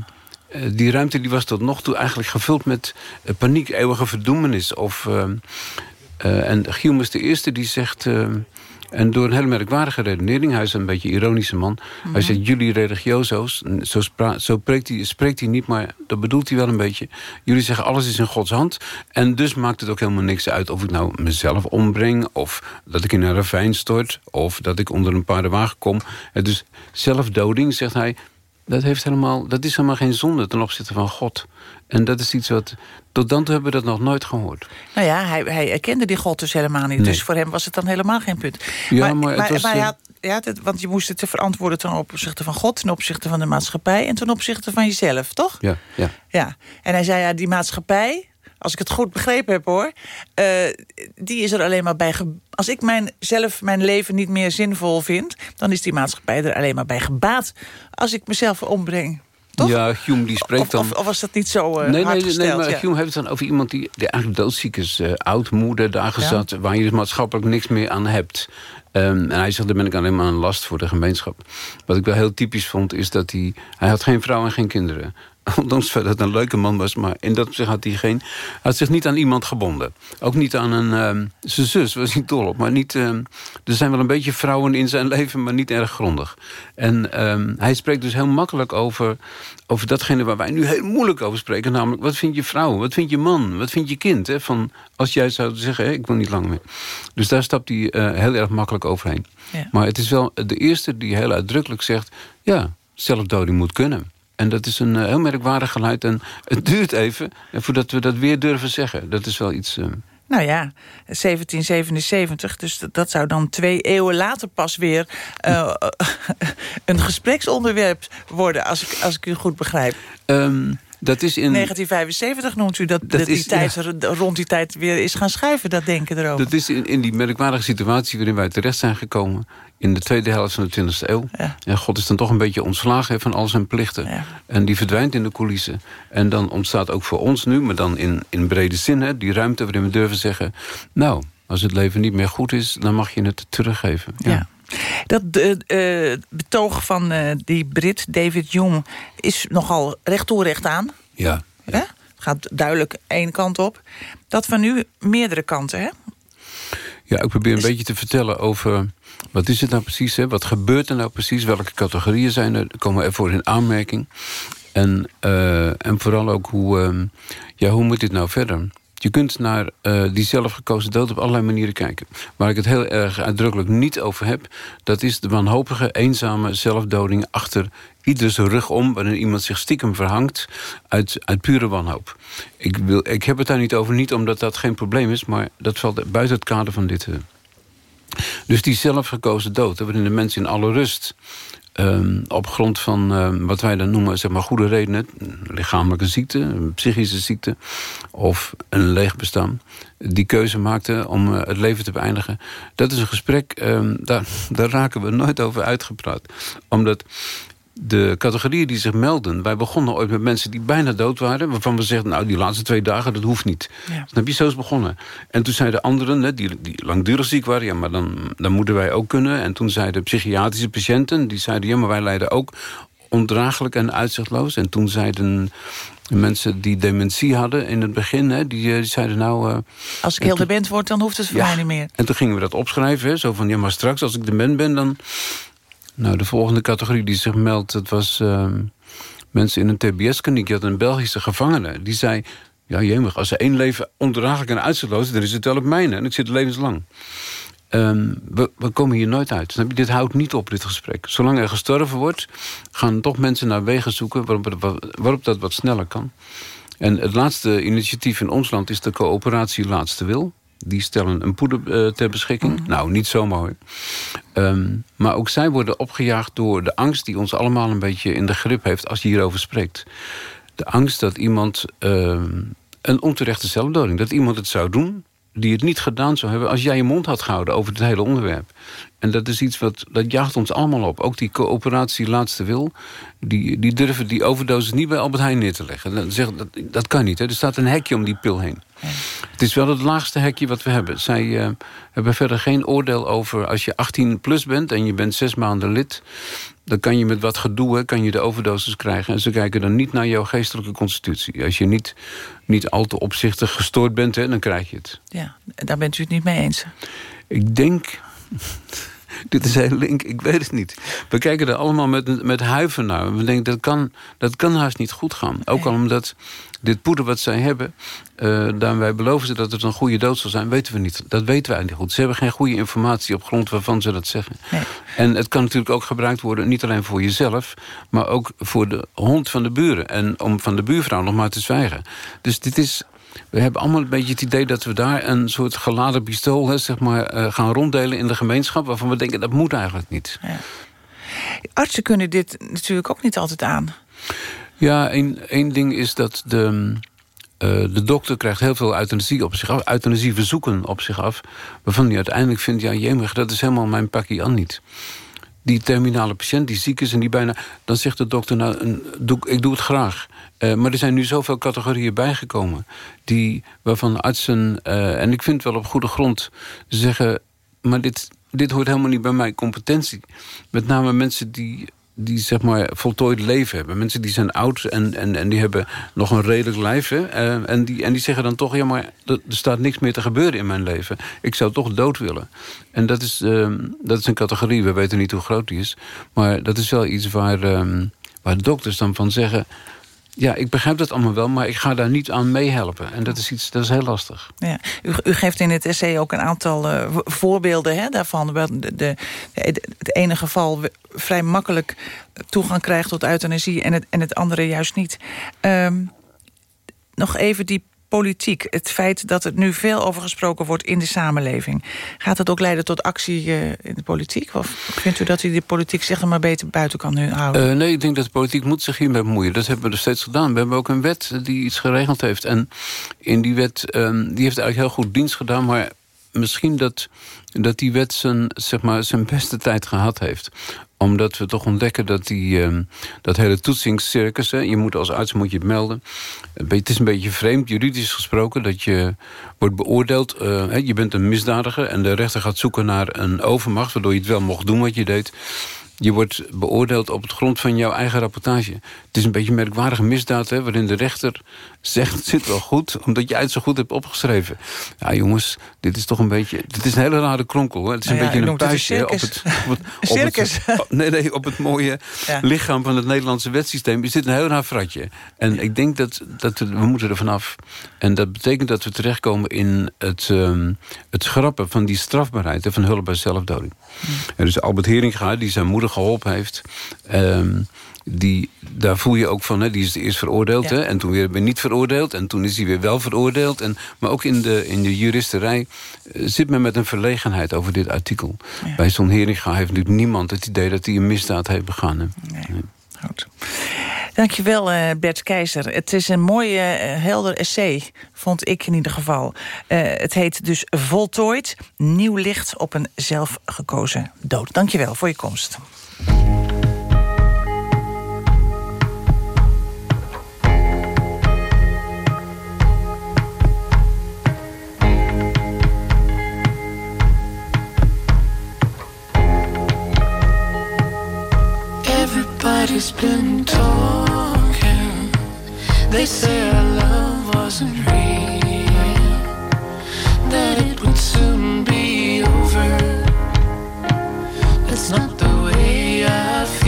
eh, die ruimte die was tot nog toe eigenlijk gevuld met paniek, eeuwige verdoemenis. Of, ehm, eh, en Hume is de eerste die zegt... en door een heel merkwaardige redenering, hij is een beetje een ironische man. Hij zegt, jullie religioso's, en zo, zo spreekt, hij, spreekt hij niet, maar dat bedoelt hij wel een beetje. Jullie zeggen, alles is in Gods hand. En dus maakt het ook helemaal niks uit of ik nou mezelf ombreng... of dat ik in een ravijn stort, of dat ik onder een paardenwagen kom. Dus zelfdoding, zegt hij, dat, heeft helemaal, dat is helemaal geen zonde ten opzichte van God. En dat is iets wat... Tot dan toe hebben we dat nog nooit gehoord.
Nou ja, hij, hij erkende die God dus helemaal niet.
Nee.
Dus voor hem was het dan helemaal geen punt.
Ja, maar het was,
hij
eh,
had, ja, dat- want je moest het te verantwoorden ten opzichte van God... ten opzichte van de maatschappij en ten opzichte van jezelf, toch?
Ja, ja.
Ja, en hij zei, ja, die maatschappij, als ik het goed begrepen heb hoor... eh, die is er alleen maar bij... Als ik mijn, zelf mijn leven niet meer zinvol vind... dan is die maatschappij er alleen maar bij gebaat... als ik mezelf ombreng.
Ja, Hume die spreekt dan...
of, of was dat niet zo eh
nee, nee, nee, maar
ja.
Hume heeft het dan over iemand die, die eigenlijk doodziek is. eh oud, moeder, daar gezet, waar je dus maatschappelijk niks meer aan hebt. Ehm, en hij zegt, daar ben ik alleen maar een last voor de gemeenschap. Wat ik wel heel typisch vond, is dat hij... Hij had geen vrouw en geen kinderen. (laughs) ondanks dat het een leuke man was... maar in dat opzicht had hij geen... had zich niet aan iemand gebonden. Ook niet aan een... ehm, zijn zus was niet dol op, maar niet... ehm, er zijn wel een beetje vrouwen in zijn (laughs) leven, maar niet erg grondig. En ehm, hij spreekt dus heel makkelijk over, over datgene waar wij nu heel moeilijk over spreken. Namelijk, wat vind je vrouw? Wat vind je man? Wat vind je kind? Hè? Van, als jij zou zeggen, ik wil niet langer meer. Dus daar stapt hij eh, heel erg makkelijk overheen.
Ja.
Maar het is wel de eerste die heel uitdrukkelijk zegt... ja, zelfdoding moet kunnen. En dat is een eh, heel merkwaardig geluid. En het duurt even eh, voordat we dat weer durven zeggen. Dat is wel iets... eh,
Nou ja, 1777, dus dat- zou dan twee eeuwen later pas weer... (laughs) een gespreksonderwerp worden, als ik, als ik u goed begrijp.
ehm, dat is in...
1975 noemt u dat,
Dat
dat die
is-
tijd, rond die tijd weer is gaan schuiven, dat denken erover.
Dat is in, in die merkwaardige situatie waarin wij terecht zijn gekomen... in de tweede helft van de 20e eeuw. En God is dan toch een beetje ontslagen van al zijn plichten. En die verdwijnt in de coulissen. En dan ontstaat ook voor ons nu, maar dan in, in brede zin... Hè, die ruimte waarin we durven zeggen... nou, als het leven niet meer goed is, dan mag je het teruggeven. Ja.
Dat eh, betoog van eh, die Brit, David Jong, is nogal recht toe recht aan.
Ja.
Hè? Gaat duidelijk één kant op. Dat van nu meerdere kanten, hè?
Ja, ik probeer een beetje te vertellen over... wat is het nou precies, hè? wat gebeurt er nou precies... welke categorieën zijn er, komen er voor in aanmerking... en, en vooral ook hoe, ehm, ja, hoe moet dit nou verder... Je kunt naar eh, die zelfgekozen dood op allerlei manieren kijken. Waar ik het heel erg uitdrukkelijk niet over heb... dat is de wanhopige, eenzame zelfdoding achter ieders rug om... wanneer iemand zich stiekem verhangt uit, uit pure wanhoop. Ik, wil, ik heb het daar niet over, niet omdat dat geen probleem is... maar dat valt buiten het kader van dit... eh. Dus die zelfgekozen dood, waarin de mens in alle rust... ehm, op grond van ehm, wat wij dan noemen zeg maar, goede redenen... lichamelijke ziekte, psychische ziekte... of een leeg bestaan, die keuze maakte om eh, het leven te beëindigen. Dat is een gesprek, ehm, daar, (laughs) daar raken we nooit over uitgepraat. Omdat de categorieën die zich melden... wij begonnen ooit met mensen die bijna dood waren... waarvan we zeggen, nou, die laatste twee dagen, dat hoeft niet. Dan heb je zo eens begonnen. En toen zeiden anderen, hè, die, die langdurig ziek waren... ja, maar dan, dan moeten wij ook kunnen. En toen zeiden psychiatrische patiënten... die zeiden, ja, maar wij lijden ook ondraaglijk en uitzichtloos. En toen zeiden mensen die dementie hadden in het begin... Hè, die, eh, die zeiden, nou... eh,
Als ik heel dement word, dan hoeft het voor
Ja.
mij niet meer.
en toen gingen we dat opschrijven. Hè, zo van, ja, maar straks als ik dement ben, dan... Nou, de volgende categorie die zich meldt... dat was ehm, mensen in een tbs-kliniek. Je had een Belgische gevangene. Die zei, ja, jemig, als er één leven ondraaglijk en uitzichtloos... is, dan is het wel op mijne. En ik zit levenslang. Ehm, we, we komen hier nooit uit. Dit houdt niet op, dit gesprek. Zolang er gestorven wordt, gaan toch mensen naar wegen zoeken... waarop dat wat sneller kan. En het laatste initiatief in ons land is de coöperatie Laatste Wil. Die stellen een poeder eh, ter beschikking. Nou, niet zomaar hoor. Ehm, maar ook zij worden opgejaagd door de angst... die ons allemaal een beetje in de grip heeft als je hierover spreekt. De angst dat iemand ehm, een onterechte zelfdoding... dat iemand het zou doen die het niet gedaan zou hebben... als jij je mond had gehouden over het hele onderwerp. En dat is iets wat dat jaagt ons allemaal op. Ook die coöperatie Laatste Wil... die, die durven die overdosis niet bij Albert Heijn neer te leggen. Dat, dat, dat kan niet. Hè. Er staat een hekje om die pil heen. Het is wel het laagste hekje wat we hebben. Zij eh, hebben verder geen oordeel over... als je 18 plus bent en je bent zes maanden lid... dan kan je met wat gedoe hè, kan je de overdosis krijgen. En ze kijken dan niet naar jouw geestelijke constitutie. Als je niet, niet al te opzichtig gestoord bent, hè, dan krijg je het.
Ja, daar bent u het niet mee eens.
Ik denk... (laughs) Dit is heel link, ik weet het niet. We kijken er allemaal met, met huiver naar. We denken, dat kan, dat kan haast niet goed gaan. Ook al omdat dit poeder wat zij hebben... eh daar wij beloven ze dat het een goede dood zal zijn... weten we niet. Dat weten wij niet goed. Ze hebben geen goede informatie op grond waarvan ze dat zeggen. En het kan natuurlijk ook gebruikt worden... niet alleen voor jezelf, maar ook voor de hond van de buren. En om van de buurvrouw nog maar te zwijgen. Dus dit is... We hebben allemaal een beetje het idee dat we daar een soort geladen pistool hè, zeg maar, eh, gaan ronddelen in de gemeenschap... waarvan we denken dat moet eigenlijk niet.
Artsen kunnen dit natuurlijk ook niet altijd aan.
Ja, één, ding is dat de, eh, de dokter krijgt heel veel euthanasie op zich af. Euthanasieverzoeken op zich af. Waarvan hij uiteindelijk vindt, ja jemig, dat is helemaal mijn pakje aan niet. Die terminale patiënt die ziek is en die bijna... dan zegt de dokter, nou, een, ik doe het graag. Eh, maar er zijn nu zoveel categorieën bijgekomen... Die, waarvan artsen, eh, en ik vind wel op goede grond... zeggen, maar dit, dit hoort helemaal niet bij mijn competentie. Met name mensen die die zeg maar voltooid leven hebben. Mensen die zijn oud en, en, en die hebben nog een redelijk lijf. Hè? Eh, en, die, en die zeggen dan toch, ja maar er, staat niks meer te gebeuren in mijn leven. Ik zou toch dood willen. En dat is, ehm, dat is een categorie, we weten niet hoe groot die is. Maar dat is wel iets waar, ehm, waar dokters dan van zeggen... ja, ik begrijp dat allemaal wel, maar ik ga daar niet aan meehelpen. En dat is, iets, dat is heel lastig.
Ja. U, u geeft in het essay ook een aantal eh, voorbeelden hè, daarvan. De, de, het ene geval vrij makkelijk toegang krijgt tot euthanasie... en het, en het andere juist niet. Ehm, nog even die politiek. Het feit dat er nu veel over gesproken wordt in de samenleving. Gaat het ook leiden tot actie eh, in de politiek? Of vindt u dat u de politiek zich er maar beter buiten kan nu houden?
Eh, nee, ik denk dat de politiek moet zich hiermee bemoeien. Dat hebben we er steeds gedaan. We hebben ook een wet die iets geregeld heeft. En in die wet, ehm, die heeft eigenlijk heel goed dienst gedaan... maar misschien dat, dat die wet zijn, zeg maar, zijn beste tijd gehad heeft omdat we toch ontdekken dat die, ehm, dat hele toetsingscircus... Hè, je moet als arts moet je het melden. Beetje- Het is een beetje vreemd, juridisch gesproken... dat je wordt beoordeeld, eh, hè, je bent een misdadiger... en de rechter gaat zoeken naar een overmacht... waardoor je het wel mocht doen wat je deed... Je wordt beoordeeld op het grond van jouw eigen rapportage. Het is een beetje een merkwaardige misdaad... Hè, waarin de rechter zegt, het zit wel goed... omdat jij het zo goed hebt opgeschreven. Ja, jongens, dit is toch een beetje... Dit is een hele rare kronkel. Hè. Het is
Nou
een
ja,
beetje een puistje op het, op het, (laughs) op het-
Circus.
nee, nee, op het mooie (laughs)
Ja.
lichaam van het Nederlandse wetsysteem... is dit een heel raar fratje. En ik denk dat, dat we, we moeten er vanaf. En dat betekent dat we terechtkomen in het, ehm, het schrappen... van die strafbaarheid van hulp bij zelfdoding. En dus Albert Heringa, die zijn moeder geholpen heeft... ehm, die, daar voel je ook van, hè, die is eerst veroordeeld...
Ja.
Hè, en toen weer, weer niet veroordeeld... en toen is hij weer wel veroordeeld. En, maar ook in de, in de juristerij eh, zit men met een verlegenheid over dit artikel. Bij zo'n Heringa heeft natuurlijk niemand het idee... dat hij een misdaad heeft begaan. hè. Nee.
Goed. Dankjewel, eh Bert Keizer. Het is een mooi, eh, helder essay, vond ik in ieder geval. Het heet dus Voltooid, nieuw licht op een zelfgekozen dood. Dankjewel voor je komst.
Everybody's been talking. They say our love wasn't real. That it would soon be over. It's not the way I feel.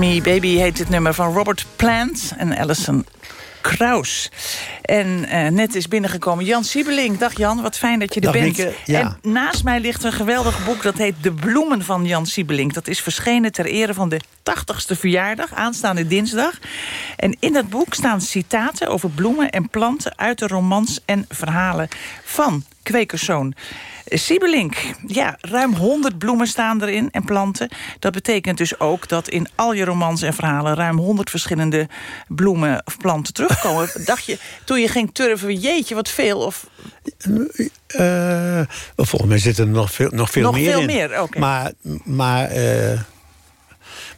Me Baby
heet het nummer van Robert Plant en Alison Kraus. En eh, net is binnengekomen Jan Siebelink. Dag Jan, wat fijn dat je er
Dag,
bent.
Ja.
En naast mij ligt een geweldig boek dat heet De Bloemen van Jan Siebelink. Dat is verschenen ter ere van de 80ste verjaardag, aanstaande dinsdag. En in dat boek staan citaten over bloemen en planten... uit de romans en verhalen van kwekerszoon Siebelink. Ja, ruim 100 bloemen staan erin en planten. Dat betekent dus ook dat in al je romans en verhalen... ruim 100 verschillende bloemen of planten terugkomen. (laughs) Dacht je, toen je ging turven, jeetje, wat veel? Of
Eh, volgens mij zitten er nog veel, nog veel
Nog
meer
veel
in.
meer, oké.
Maar, maar, eh,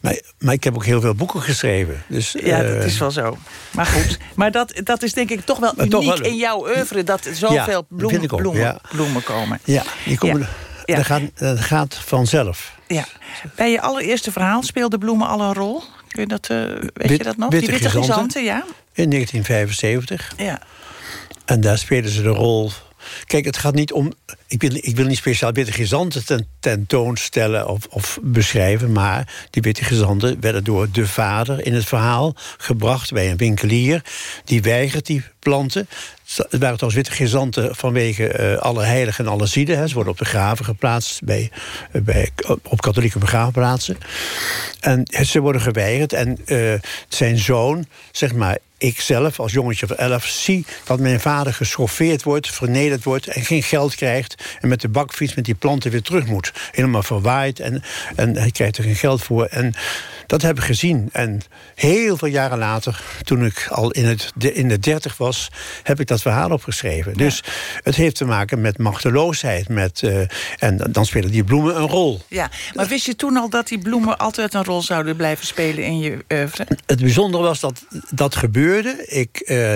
maar, maar ik heb ook heel veel boeken geschreven. Dus,
Ja,
eh,
dat is wel zo. Maar goed, maar dat, dat is denk ik toch wel
Maar
uniek
toch wel-
in jouw oeuvre... dat er zoveel
Ja,
bloemen,
ook,
bloemen,
ja.
bloemen komen.
Ja, die komen,
Ja. Ja.
Dat, gaat, dat gaat vanzelf.
Ja. Bij je allereerste verhaal speelden bloemen al een rol? Kun je dat, eh, weet je dat nog?
Witte
Die witte
gezanten.
gezanten, ja?
In 1975.
Ja.
En daar spelen ze de rol. Kijk, het gaat niet om. Ik wil, ik wil niet speciaal witte gezanten ten, tentoonstellen of, of beschrijven. Maar die witte gezanten werden door de vader in het verhaal gebracht bij een winkelier. Die weigert die planten. Het waren trouwens witte gezanten vanwege eh, alle heiligen en alle zielen. Hè. Ze worden op de graven geplaatst bij, eh, bij, op katholieke begraafplaatsen. En ze worden geweigerd. En eh, zijn zoon, zeg maar, ik zelf als jongetje van elf zie dat mijn vader geschoffeerd wordt, vernederd wordt en geen geld krijgt. En met de bakfiets met die planten weer terug moet. Helemaal verwaaid en, en hij krijgt er geen geld voor. En dat heb ik gezien. En heel veel jaren later, toen ik al in, het, de- in de dertig was, heb ik dat verhaal opgeschreven. Dus het heeft te maken met machteloosheid. Met, eh, en dan spelen die bloemen een rol.
Ja, maar wist je toen al dat die bloemen altijd een rol zouden blijven spelen in je oeuvre?
Het bijzondere was dat dat gebeurde. Ik, eh,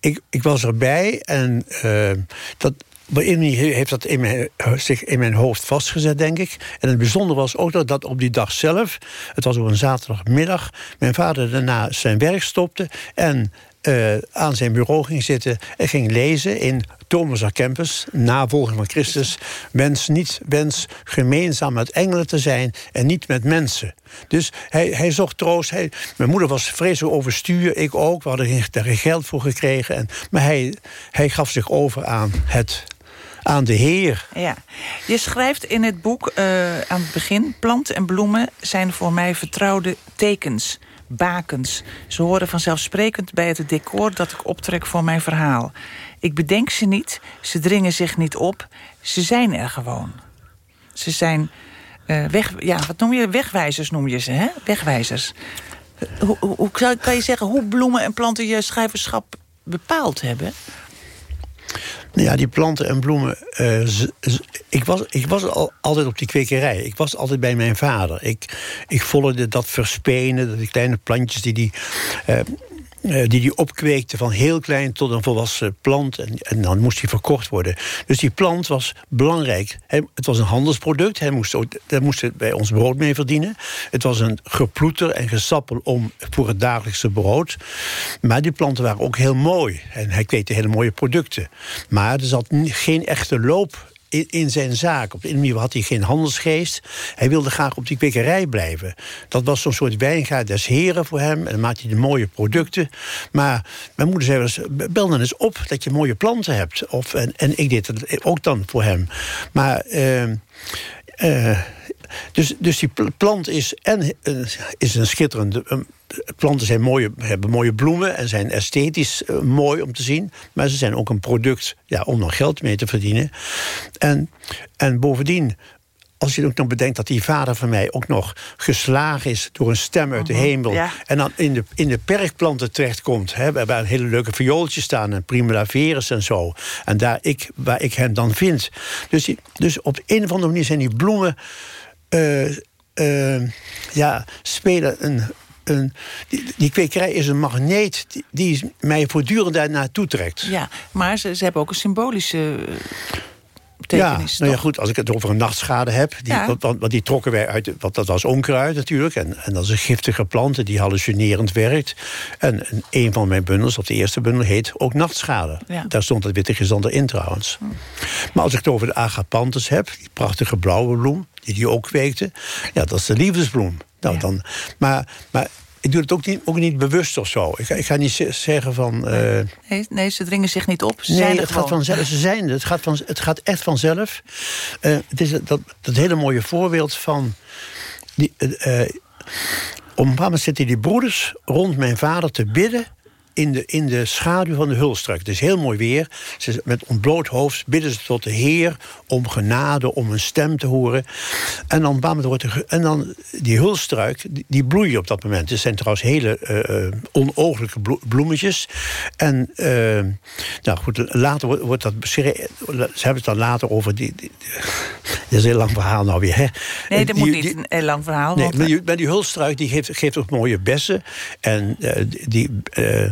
ik, ik was erbij en eh, dat. Een manier heeft dat in mijn, zich in mijn hoofd vastgezet, denk ik. En het bijzondere was ook dat, dat op die dag zelf... het was op een zaterdagmiddag... mijn vader daarna zijn werk stopte... en eh, aan zijn bureau ging zitten en ging lezen in Thomas à Kempis, navolger van Christus. Wens niet, wens gemeenzaam met engelen te zijn en niet met mensen. Dus hij, hij zocht troost. Mijn moeder was vreselijk overstuur, ik ook. We hadden daar geen geld voor gekregen. En, maar hij, hij gaf zich over aan, het, aan de Heer.
Ja. Je schrijft in het boek eh, aan het begin... planten en bloemen zijn voor mij vertrouwde tekens, bakens. Ze horen vanzelfsprekend bij het decor dat ik optrek voor mijn verhaal. Ik bedenk ze niet, ze dringen zich niet op, ze zijn er gewoon. Ze zijn eh, weg, ja, wat noem je? Wegwijzers noem je ze, hè? Wegwijzers. Hoe, hoe, hoe kan je zeggen hoe bloemen en planten je schrijverschap bepaald hebben?
Ja, die planten en bloemen. eh, ik was, ik was al, altijd op die kwekerij. Ik was altijd bij mijn vader. Ik, ik volgde dat verspenen, die kleine plantjes die die. eh, die die opkweekte van heel klein tot een volwassen plant. En, en dan moest die verkocht worden. Dus die plant was belangrijk. Hij, het was een handelsproduct. Hij moest, daar moesten wij ons brood mee verdienen. Het was een geploeter en gesappel om voor het dagelijkse brood. Maar die planten waren ook heel mooi. En hij kweekte hele mooie producten. Maar er zat geen echte loop in, in zijn zaak. Op de manier had hij geen handelsgeest. Hij wilde graag op die kwekerij blijven. Dat was zo'n soort wijngaard des heren voor hem. En dan maakte hij de mooie producten. Maar mijn moeder zei wel bel dan eens op dat je mooie planten hebt. Of, en, ik deed het ook dan voor hem. Maar... eh, dus, dus die pl- plant is, en, eh, is een schitterende. eh, planten zijn mooie, hebben mooie bloemen en zijn esthetisch eh, mooi om te zien. Maar ze zijn ook een product ja, om nog geld mee te verdienen. En, en bovendien. Als je ook nog bedenkt dat die vader van mij ook nog geslagen is door een stem uit de hemel.
ja.
En dan in de, in de perkplanten terechtkomt. Hè, waar waar hele leuke viooltjes staan en primulaveris en zo. En daar ik, waar ik hem dan vind. Dus, die, dus op een of andere manier zijn die bloemen. Eh, eh, ja, spelen een. een die, die kwekerij is een magneet die, die mij voortdurend daar naartoe trekt.
Ja, maar ze, ze hebben ook een symbolische
Ja, nou ja, goed, als ik het over een nachtschade heb... Die,
Ja.
want, die trokken wij uit... Want dat was onkruid natuurlijk. En, en dat is een giftige plant die hallucinerend werkt. En, en een van mijn bundels, of de eerste bundel, heet ook Nachtschade.
Ja.
Daar stond het witte gezant in trouwens. Maar als ik het over de agapanthus heb... die prachtige blauwe bloem, die die ook kweekte... ja, dat is de liefdesbloem. Nou, dan, maar, maar ik doe het ook niet, ook niet bewust of zo. Ik, ga- ik ga niet zeggen van... eh,
Nee, nee, ze dringen zich niet op. Ze
nee,
zijn
het gaat vanzelf. Ze zijn. Het gaat, van, het gaat echt vanzelf. Eh, het is dat, dat hele mooie voorbeeld van... Die, eh, op een bepaald moment zitten die broeders rond mijn vader te bidden... In de, in de schaduw van de hulstruik. Het is heel mooi weer. Ze, met ontbloot hoofd bidden ze tot de Heer om genade, om een stem te horen. En dan, wordt er en dan die hulstruik, die, die bloeien op dat moment. Het zijn trouwens hele eh, eh, onooglijke bloe- bloemetjes. En eh, nou goed, later wordt, wordt dat beschreven. Ze hebben het dan later over die. die- (laughs) dat is een heel lang verhaal nou weer. Hè?
Nee, dat
Die-
moet
die-
niet een heel lang verhaal.
Nee,
want,
maar die, maar die hulstruik die geeft, geeft ook mooie bessen. En, eh, die, eh,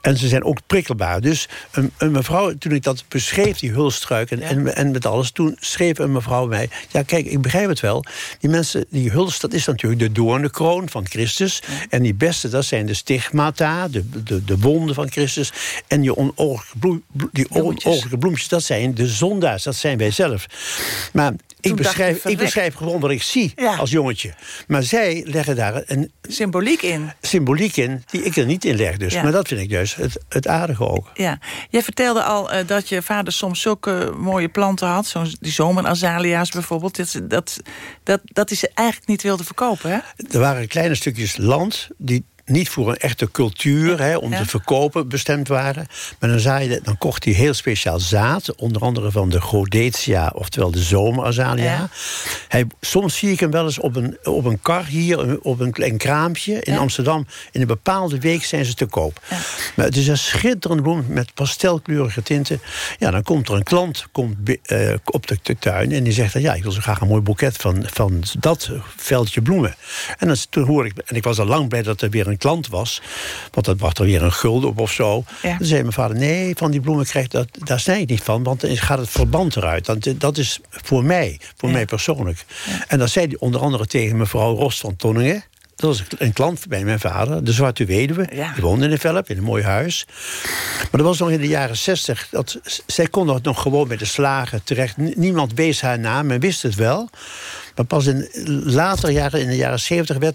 en ze zijn ook prikkelbaar. Dus een, een mevrouw, toen ik dat beschreef, die hulstruik en, en, en met alles... toen schreef een mevrouw mij... ja, kijk, ik begrijp het wel. Die mensen, die huls, dat is natuurlijk de doornenkroon van Christus. En die bessen, dat zijn de stigmata, de, de, de wonden van Christus. En die onooglijke, bloe- bloe- die bloemetjes, dat zijn de zondaars. Dat zijn wij zelf. Maar... Ik beschrijf, ik beschrijf gewoon wat ik zie als jongetje. Maar zij leggen daar een
symboliek in.
Symboliek in die ik er niet in leg. Dus.
Ja.
Maar dat vind ik dus het, het aardige ook.
Ja, jij vertelde al eh, dat je vader soms zulke mooie planten had. Zoals die zomerazalia's bijvoorbeeld. Dat, dat, dat, dat hij ze eigenlijk niet wilde verkopen, hè?
Er waren kleine stukjes land die niet voor een echte cultuur, hè, om
Ja.
te verkopen, bestemd waren. Maar dan, zaaide, dan kocht hij heel speciaal zaad. Onder andere van de Godetia, oftewel de zomerazalia.
Ja.
Hij, soms zie ik hem wel eens op een, op een kar hier, op een klein kraampje in Amsterdam. In een bepaalde week zijn ze te koop. Maar het is een schitterende bloem met pastelkleurige tinten. Ja, dan komt er een klant komt, eh, op de, de tuin en die zegt dan... ja, ik wil zo graag een mooi boeket van, van dat veldje bloemen. En dan, toen hoor ik, en ik was al lang blij dat er weer een klant was. Want dat bracht er weer een gulden op of zo.
Ja.
Dan zei mijn vader, nee, van die bloemen krijgt dat, daar snij ik niet van... want dan gaat het verband eruit. Dat, dat is voor mij, voor mij persoonlijk. En dat zei hij onder andere tegen mevrouw Ros van Tonningen... Dat was een klant bij mijn vader, de Zwarte Weduwe. Die woonde in de Velp, in een mooi huis. Maar dat was nog in de jaren zestig. Dat, zij kon dat nog gewoon bij de slagen terecht. Niemand wees haar na, men wist het wel. Maar pas in later jaren, in de jaren zeventig...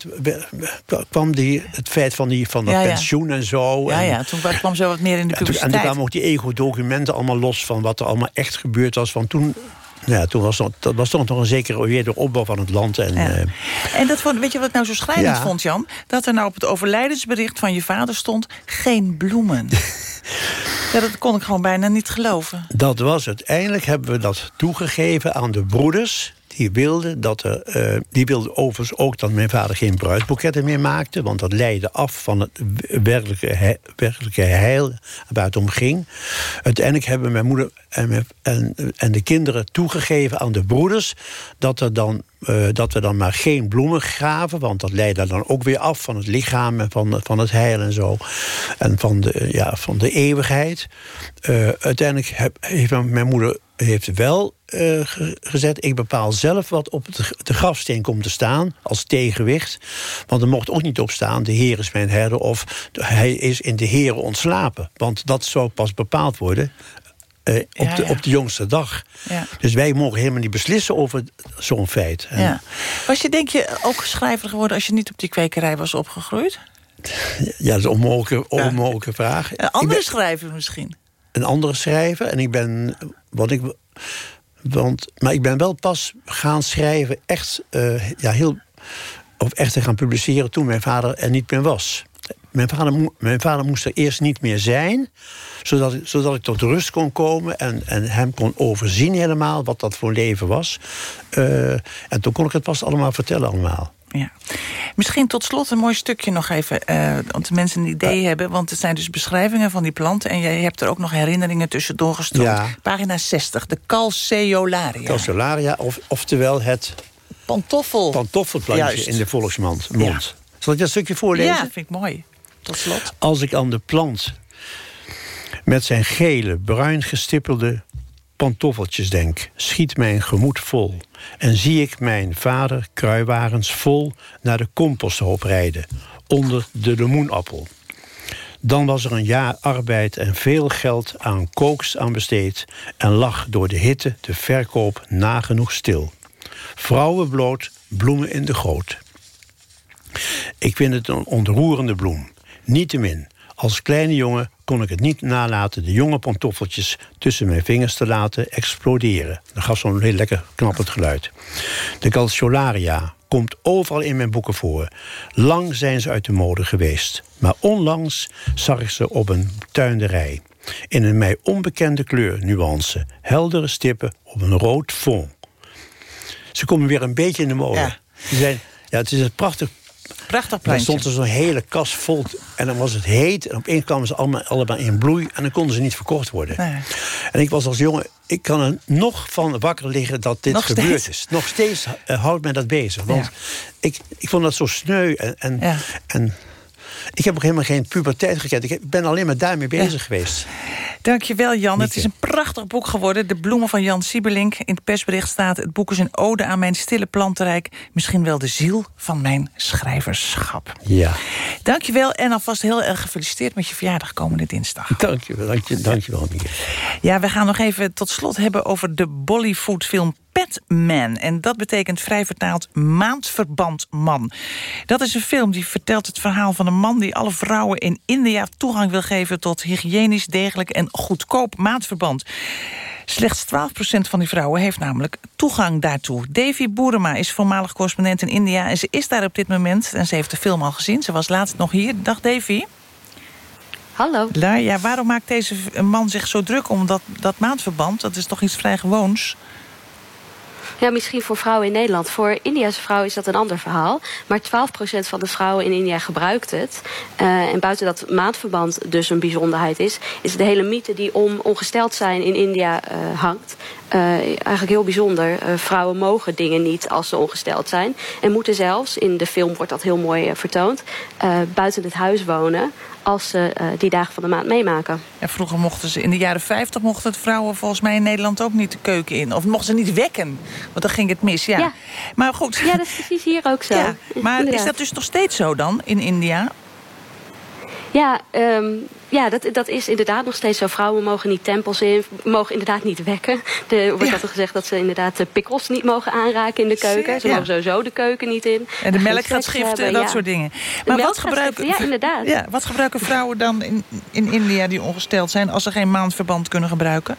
kwam die, het feit van, die, van dat
Ja, ja.
pensioen en zo.
Ja,
en,
ja, toen kwam zo wat meer in de
toen, en toen
publiciteit.
kwamen ook die ego-documenten allemaal los... van wat er allemaal echt gebeurd was. Want toen, ja, toen was dat, was toch nog een zekere weer de opbouw van het land. En,
Ja.
eh,
En dat vond, weet je wat ik nou zo schrijnend
Ja.
vond, Jan? Dat er nou op het overlijdensbericht van je vader stond... geen bloemen. (laughs) ja, dat kon ik gewoon bijna niet geloven.
Dat was het. Eindelijk hebben we dat toegegeven aan de broeders. Die wilden, dat er, eh, die wilden overigens ook dat mijn vader geen bruidsboeketten meer maakte. Want dat leidde af van het werkelijke, werkelijke heil waar het om ging. Uiteindelijk hebben mijn moeder en, en, de kinderen toegegeven aan de broeders. Dat, er dan, eh, dat we dan maar geen bloemen graven. Want dat leidde dan ook weer af van het lichaam en van, van het heil en zo. En van de, ja, van de eeuwigheid. Eh, uiteindelijk heeft mijn moeder heeft wel eh, ge- gezet... ik bepaal zelf wat op de, grafsteen komt te staan als tegenwicht. Want er mocht ook niet op staan... de Heer is mijn herder of hij is in de Heer ontslapen. Want dat zou pas bepaald worden... eh, op,
Ja,
de,
ja.
op de jongste dag.
Ja.
Dus wij mogen helemaal niet beslissen over zo'n feit.
Was je, denk je, ook schrijver geworden... als je niet op die kwekerij was opgegroeid?
ja, dat is een onmogelijke, onmogelijke vraag.
Een andere
ben-
schrijver misschien?
een andere schrijver. En ik ben. Wat ik, want, maar ik ben wel pas gaan schrijven, echt, eh, ja, heel, of echt te gaan publiceren toen mijn vader er niet meer was. Mijn vader, mijn vader moest er eerst niet meer zijn, zodat, ik- zodat ik tot rust kon komen en, en hem kon overzien helemaal wat dat voor leven was. Eh, en toen kon ik het pas allemaal vertellen allemaal.
Ja. Misschien tot slot een mooi stukje nog even, eh want de mensen een idee hebben. Want het zijn dus beschrijvingen van die planten... en jij hebt er ook nog herinneringen tussendoor gestrooid.
Ja.
Pagina 60, de calceolaria.
Calceolaria, of, oftewel het
pantoffel.
pantoffelplantje
Juist.
in de volksmond. Mond. Zal ik dat stukje voorlezen?
Ja, vind ik mooi. Tot slot.
Als ik aan de plant met zijn gele, bruin gestippelde pantoffeltjes denk, schiet mijn gemoed vol. En zie ik mijn vader kruiwagens vol naar de composthoop rijden, onder de limoenappel. Dan was er een jaar arbeid en veel geld aan kooks aan besteed... en lag door de hitte de verkoop nagenoeg stil. Vrouwen bloot, bloemen in de goot. Ik vind het een ontroerende bloem. Niettemin, als kleine jongen kon ik het niet nalaten... de jonge pantoffeltjes tussen mijn vingers te laten exploderen. Dat gaf zo'n heel lekker knappend geluid. De calciolaria komt overal in mijn boeken voor. Lang zijn ze uit de mode geweest. Maar onlangs zag ik ze op een tuinderij. In een mij onbekende kleurnuance. Heldere stippen op een rood fond. Ze komen weer een beetje in de mode. Ze zijn, ja, het is een prachtig
Prachtig
dan
plantje.
stond er zo'n hele kast vol. En dan was het heet. En opeens kwamen ze allemaal, allemaal in bloei. En dan konden ze niet verkocht worden.
Nee.
En ik was als jongen... Ik kan er nog van wakker liggen dat dit
Nog
gebeurd
steeds?
is. Nog steeds eh, houdt mij dat bezig. Want ik, ik vond dat zo sneu. En, en, en ik heb ook helemaal geen puberteit gekend. Ik ben alleen maar daarmee bezig geweest.
Dankjewel Jan. Het is een prachtig boek geworden. De bloemen van Jan Siebelink. In het persbericht staat... het boek is een ode aan mijn stille plantenrijk. Misschien wel de ziel van mijn schrijverschap.
Ja.
Dankjewel en alvast heel erg gefeliciteerd... met je verjaardag komende dinsdag.
Dankjewel, dankje, dankjewel Mieke.
Ja, we gaan nog even tot slot hebben over de Bollywood-film Batman. En dat betekent vrij vertaald maandverband man. Dat is een film die vertelt het verhaal van een man... die alle vrouwen in India toegang wil geven... tot hygiënisch, degelijk en goedkoop maandverband. Slechts 12% van die vrouwen heeft namelijk toegang daartoe. Davy Boerema is voormalig correspondent in India... en ze is daar op dit moment, en ze heeft de film al gezien. Ze was laatst nog hier. Dag Davy.
Hallo.
Ja, waarom maakt deze man zich zo druk om dat, dat maandverband? Dat is toch iets vrij gewoons?
Ja, misschien voor vrouwen in Nederland. Voor Indiase vrouwen is dat een ander verhaal. Maar 12% van de vrouwen in India gebruikt het. Eh, en buiten dat maandverband dus een bijzonderheid is... is de hele mythe die om ongesteld zijn in India eh, hangt... eh, eigenlijk heel bijzonder. Vrouwen mogen dingen niet als ze ongesteld zijn. En moeten zelfs, in de film wordt dat heel mooi vertoond... buiten het huis wonen als ze eh, die dagen van de maand meemaken.
En vroeger mochten ze, in de jaren 50 mochten het vrouwen volgens mij in Nederland ook niet de keuken in. Of mochten ze niet wekken, want dan ging het mis, ja.
Ja.
Maar goed.
Ja, dat is precies hier ook zo.
Ja, maar is dat dus nog steeds zo dan, in India?
Ja, ehm, ja dat, dat is inderdaad nog steeds zo. Vrouwen mogen niet tempels in, mogen inderdaad niet wekken. Er wordt altijd gezegd dat ze inderdaad de pikkels niet mogen aanraken in de keuken. Ze
Ja.
mogen sowieso de keuken niet in.
En de melk gaat schiften en dat
ja.
soort dingen. Maar wat gebruiken,
Ja, inderdaad.
Ja, wat gebruiken vrouwen dan in, in India die ongesteld zijn... als ze geen maandverband kunnen gebruiken?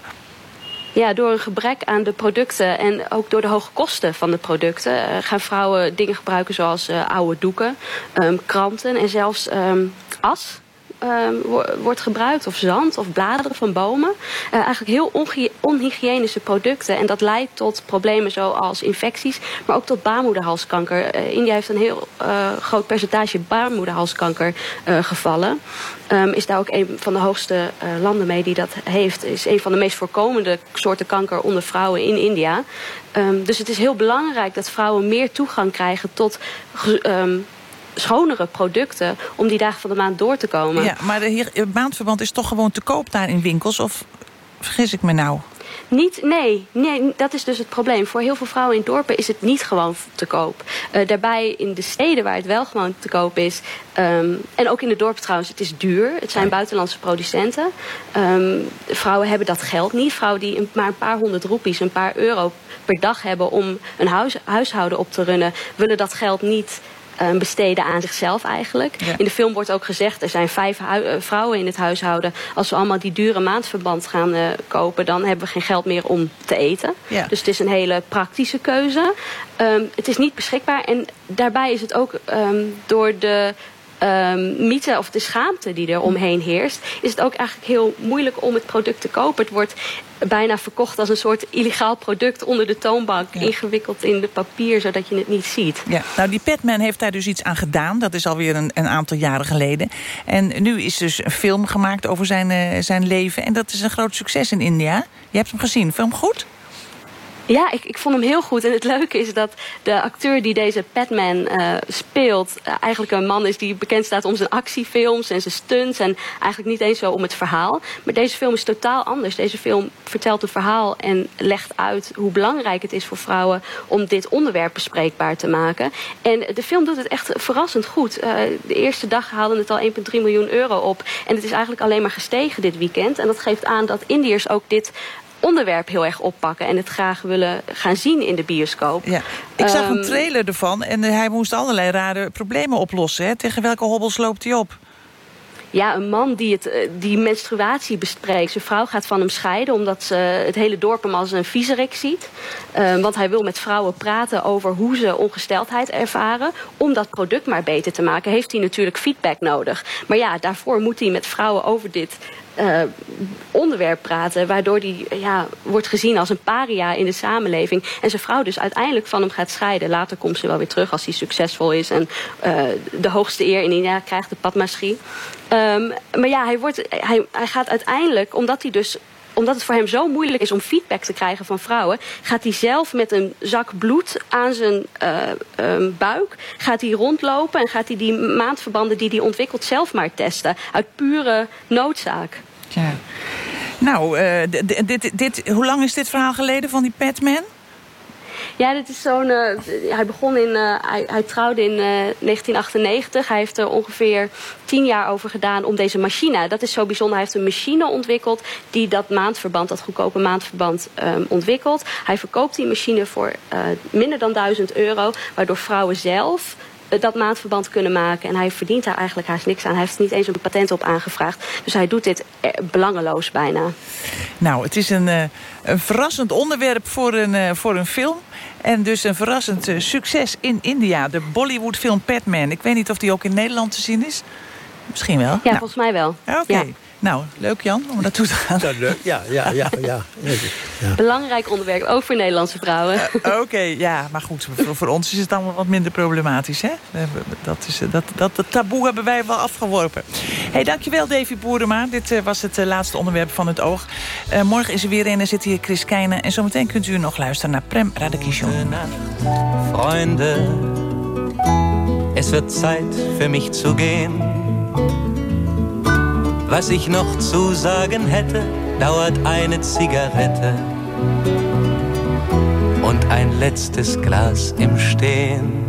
Ja, door een gebrek aan de producten en ook door de hoge kosten van de producten... eh, gaan vrouwen dingen gebruiken zoals eh, oude doeken, ehm, kranten en zelfs ehm, as... ehm, wo- wordt gebruikt, of zand, of bladeren van bomen. Eh, eigenlijk heel onhygiënische producten. En dat leidt tot problemen zoals infecties, maar ook tot baarmoederhalskanker. Eh, India heeft een heel eh, groot percentage baarmoederhalskanker gevallen. Ehm, is daar ook een van de hoogste landen mee die dat heeft. Is een van de meest voorkomende soorten kanker onder vrouwen in India. Ehm, dus het is heel belangrijk dat vrouwen meer toegang krijgen tot schonere producten om die dagen van de maand door te komen.
Ja, maar de hier, het maandverband is toch gewoon te koop daar in winkels? Of vergis ik me nou?
Niet, nee, nee, dat is dus het probleem. Voor heel veel vrouwen in dorpen is het niet gewoon te koop. Eh, daarbij in de steden waar het wel gewoon te koop is... ehm, en ook in de dorpen trouwens, het is duur. Het zijn buitenlandse producenten. Ehm, vrouwen hebben dat geld niet. Vrouwen die maar een paar honderd roepies, een paar euro per dag hebben... om een huis, huishouden op te runnen, willen dat geld niet... eh, besteden aan zichzelf eigenlijk. In de film wordt ook gezegd, er zijn vijf eh, vrouwen in het huishouden. Als we allemaal die dure maandverband gaan eh, kopen... dan hebben we geen geld meer om te eten.
Ja.
Dus het is een hele praktische keuze. Ehm, het is niet beschikbaar. En daarbij is het ook ehm, door de ehm, mythe of de schaamte die er omheen heerst... is het ook eigenlijk heel moeilijk om het product te kopen. Het wordt bijna verkocht als een soort illegaal product onder de toonbank... ingewikkeld in de papier, zodat je het niet ziet.
Ja, nou die Batman heeft daar dus iets aan gedaan. Dat is alweer een, een aantal jaren geleden. En nu is dus een film gemaakt over zijn, eh, zijn leven. En dat is een groot succes in India. Je hebt hem gezien. Film goed?
Ja, ik, ik vond hem heel goed. En het leuke is dat de acteur die deze Batman eh, speelt... eh, eigenlijk een man is die bekend staat om zijn actiefilms en zijn stunts... en eigenlijk niet eens zo om het verhaal. Maar deze film is totaal anders. Deze film vertelt een verhaal en legt uit hoe belangrijk het is voor vrouwen... om dit onderwerp bespreekbaar te maken. En de film doet het echt verrassend goed. Eh, de eerste dag haalde het al 1,3 miljoen euro op. En het is eigenlijk alleen maar gestegen dit weekend. En dat geeft aan dat Indiërs ook dit onderwerp heel erg oppakken... en het graag willen gaan zien in de bioscoop.
Ja. Ik zag een
Ehm,
trailer ervan en eh, hij moest allerlei rare problemen oplossen. Hè? Tegen welke hobbels loopt hij op?
Ja, een man die, het, eh, die menstruatie bespreekt. Zijn vrouw gaat van hem scheiden omdat ze het hele dorp hem als een viezerik ziet. Eh, want hij wil met vrouwen praten over hoe ze ongesteldheid ervaren. Om dat product maar beter te maken, heeft hij natuurlijk feedback nodig. Maar ja, daarvoor moet hij met vrouwen over dit eh, onderwerp praten. Waardoor hij ja, wordt gezien als een paria in de samenleving. En zijn vrouw dus uiteindelijk van hem gaat scheiden. Later komt ze wel weer terug als hij succesvol is. En eh, de hoogste eer in India krijgt de Padmasri. Ehm, maar ja, hij, wordt, hij, hij gaat uiteindelijk, omdat hij dus omdat het voor hem zo moeilijk is om feedback te krijgen van vrouwen, gaat hij zelf met een zak bloed aan zijn eh, ehm, buik gaat hij rondlopen en gaat hij die maandverbanden die hij ontwikkelt zelf maar testen. Uit pure noodzaak.
Nou, eh, dit, dit, hoe lang is dit verhaal geleden van die Batman?
Ja, dit is zo'n. eh, hij begon in. eh, hij, trouwde in eh, 1998. Hij heeft er ongeveer tien jaar over gedaan om deze machine. Dat is zo bijzonder. Hij heeft een machine ontwikkeld die dat maandverband, dat goedkope maandverband, ehm, ontwikkelt. Hij verkoopt die machine voor minder dan 1000 euro, waardoor vrouwen zelf dat maandverband kunnen maken. En hij verdient daar eigenlijk haast niks aan. Hij heeft niet eens een patent op aangevraagd. Dus hij doet dit eh, belangeloos bijna.
Nou, het is een, eh, een verrassend onderwerp voor een, eh, voor een film. En dus een verrassend eh, succes in India. De Bollywood-film Batman. Ik weet niet of die ook in Nederland te zien is. Misschien wel.
Ja,
Nou,
volgens mij wel.
Oké.
Ja.
Nou, leuk Jan, om naartoe te gaan.
Ja, leuk. Ja, ja, ja. ja. ja.
Belangrijk onderwerp, ook voor Nederlandse vrouwen.
Oké, ja, maar goed, voor, voor ons is het allemaal wat minder problematisch, hè? We hebben- Dat, is, eh, dat, dat, dat taboe hebben wij wel afgeworpen. hey, dankjewel Davy Boerema. Dit eh, was het eh, laatste onderwerp van het oog. Eh, morgen is er weer een en zit hier Chris Keijnen. En zometeen kunt u nog luisteren naar Prem Radakishon.
Freunde, es wird Zeit für mich zu gehen. Was ich noch zu sagen hätte, dauert eine Zigarette und ein letztes Glas im Stehen.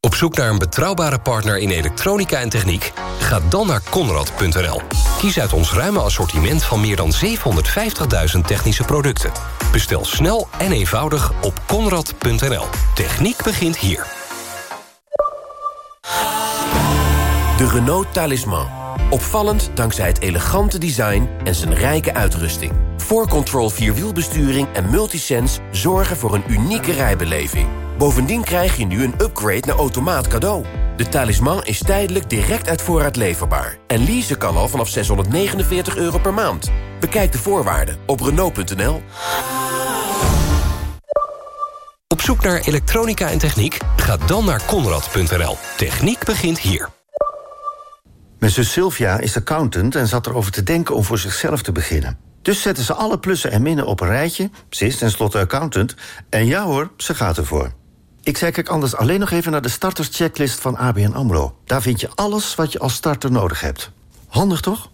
Op zoek naar een betrouwbare partner in elektronica en techniek? Ga dan naar Conrad.nl. Kies uit ons ruime assortiment van meer dan 750.000 technische producten. Bestel snel en eenvoudig op Conrad.nl. Techniek begint hier.
De Renault Talisman. Opvallend dankzij het elegante design en zijn rijke uitrusting. 4Control Vierwielbesturing en Multisense zorgen voor een unieke rijbeleving. Bovendien krijg je nu een upgrade naar automaat cadeau. De Talisman is tijdelijk direct uit voorraad leverbaar. En leasen kan al vanaf 649 euro per maand. Bekijk de voorwaarden op Renault.nl.
Op zoek naar elektronica en techniek? Ga dan naar Conrad.nl. Techniek begint hier.
Mijn zus Sylvia is accountant en zat erover te denken om voor zichzelf te beginnen. Dus zetten ze alle plussen en minnen op een rijtje. Ze is tenslotte accountant. En ja hoor, ze gaat ervoor. Ik zei kijk anders alleen nog even naar de starterschecklist van ABN AMRO. Daar vind je alles wat je als starter nodig hebt. Handig toch?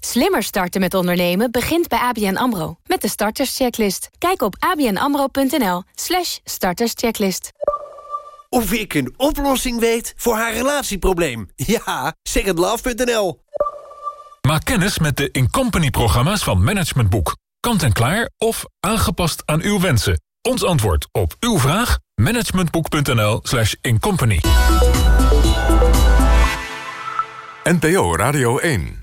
Slimmer starten met ondernemen begint bij ABN AMRO. Met de starterschecklist. Kijk op abnamro.nl slash starterschecklist.
Of ik een oplossing weet voor haar relatieprobleem. Ja, secondlove.nl.
Maak kennis met de Incompany-programma's van Management Boek. Kant en klaar of aangepast aan uw wensen. Ons antwoord op uw vraag? managementboek.nl slash incompany.
NPO Radio 1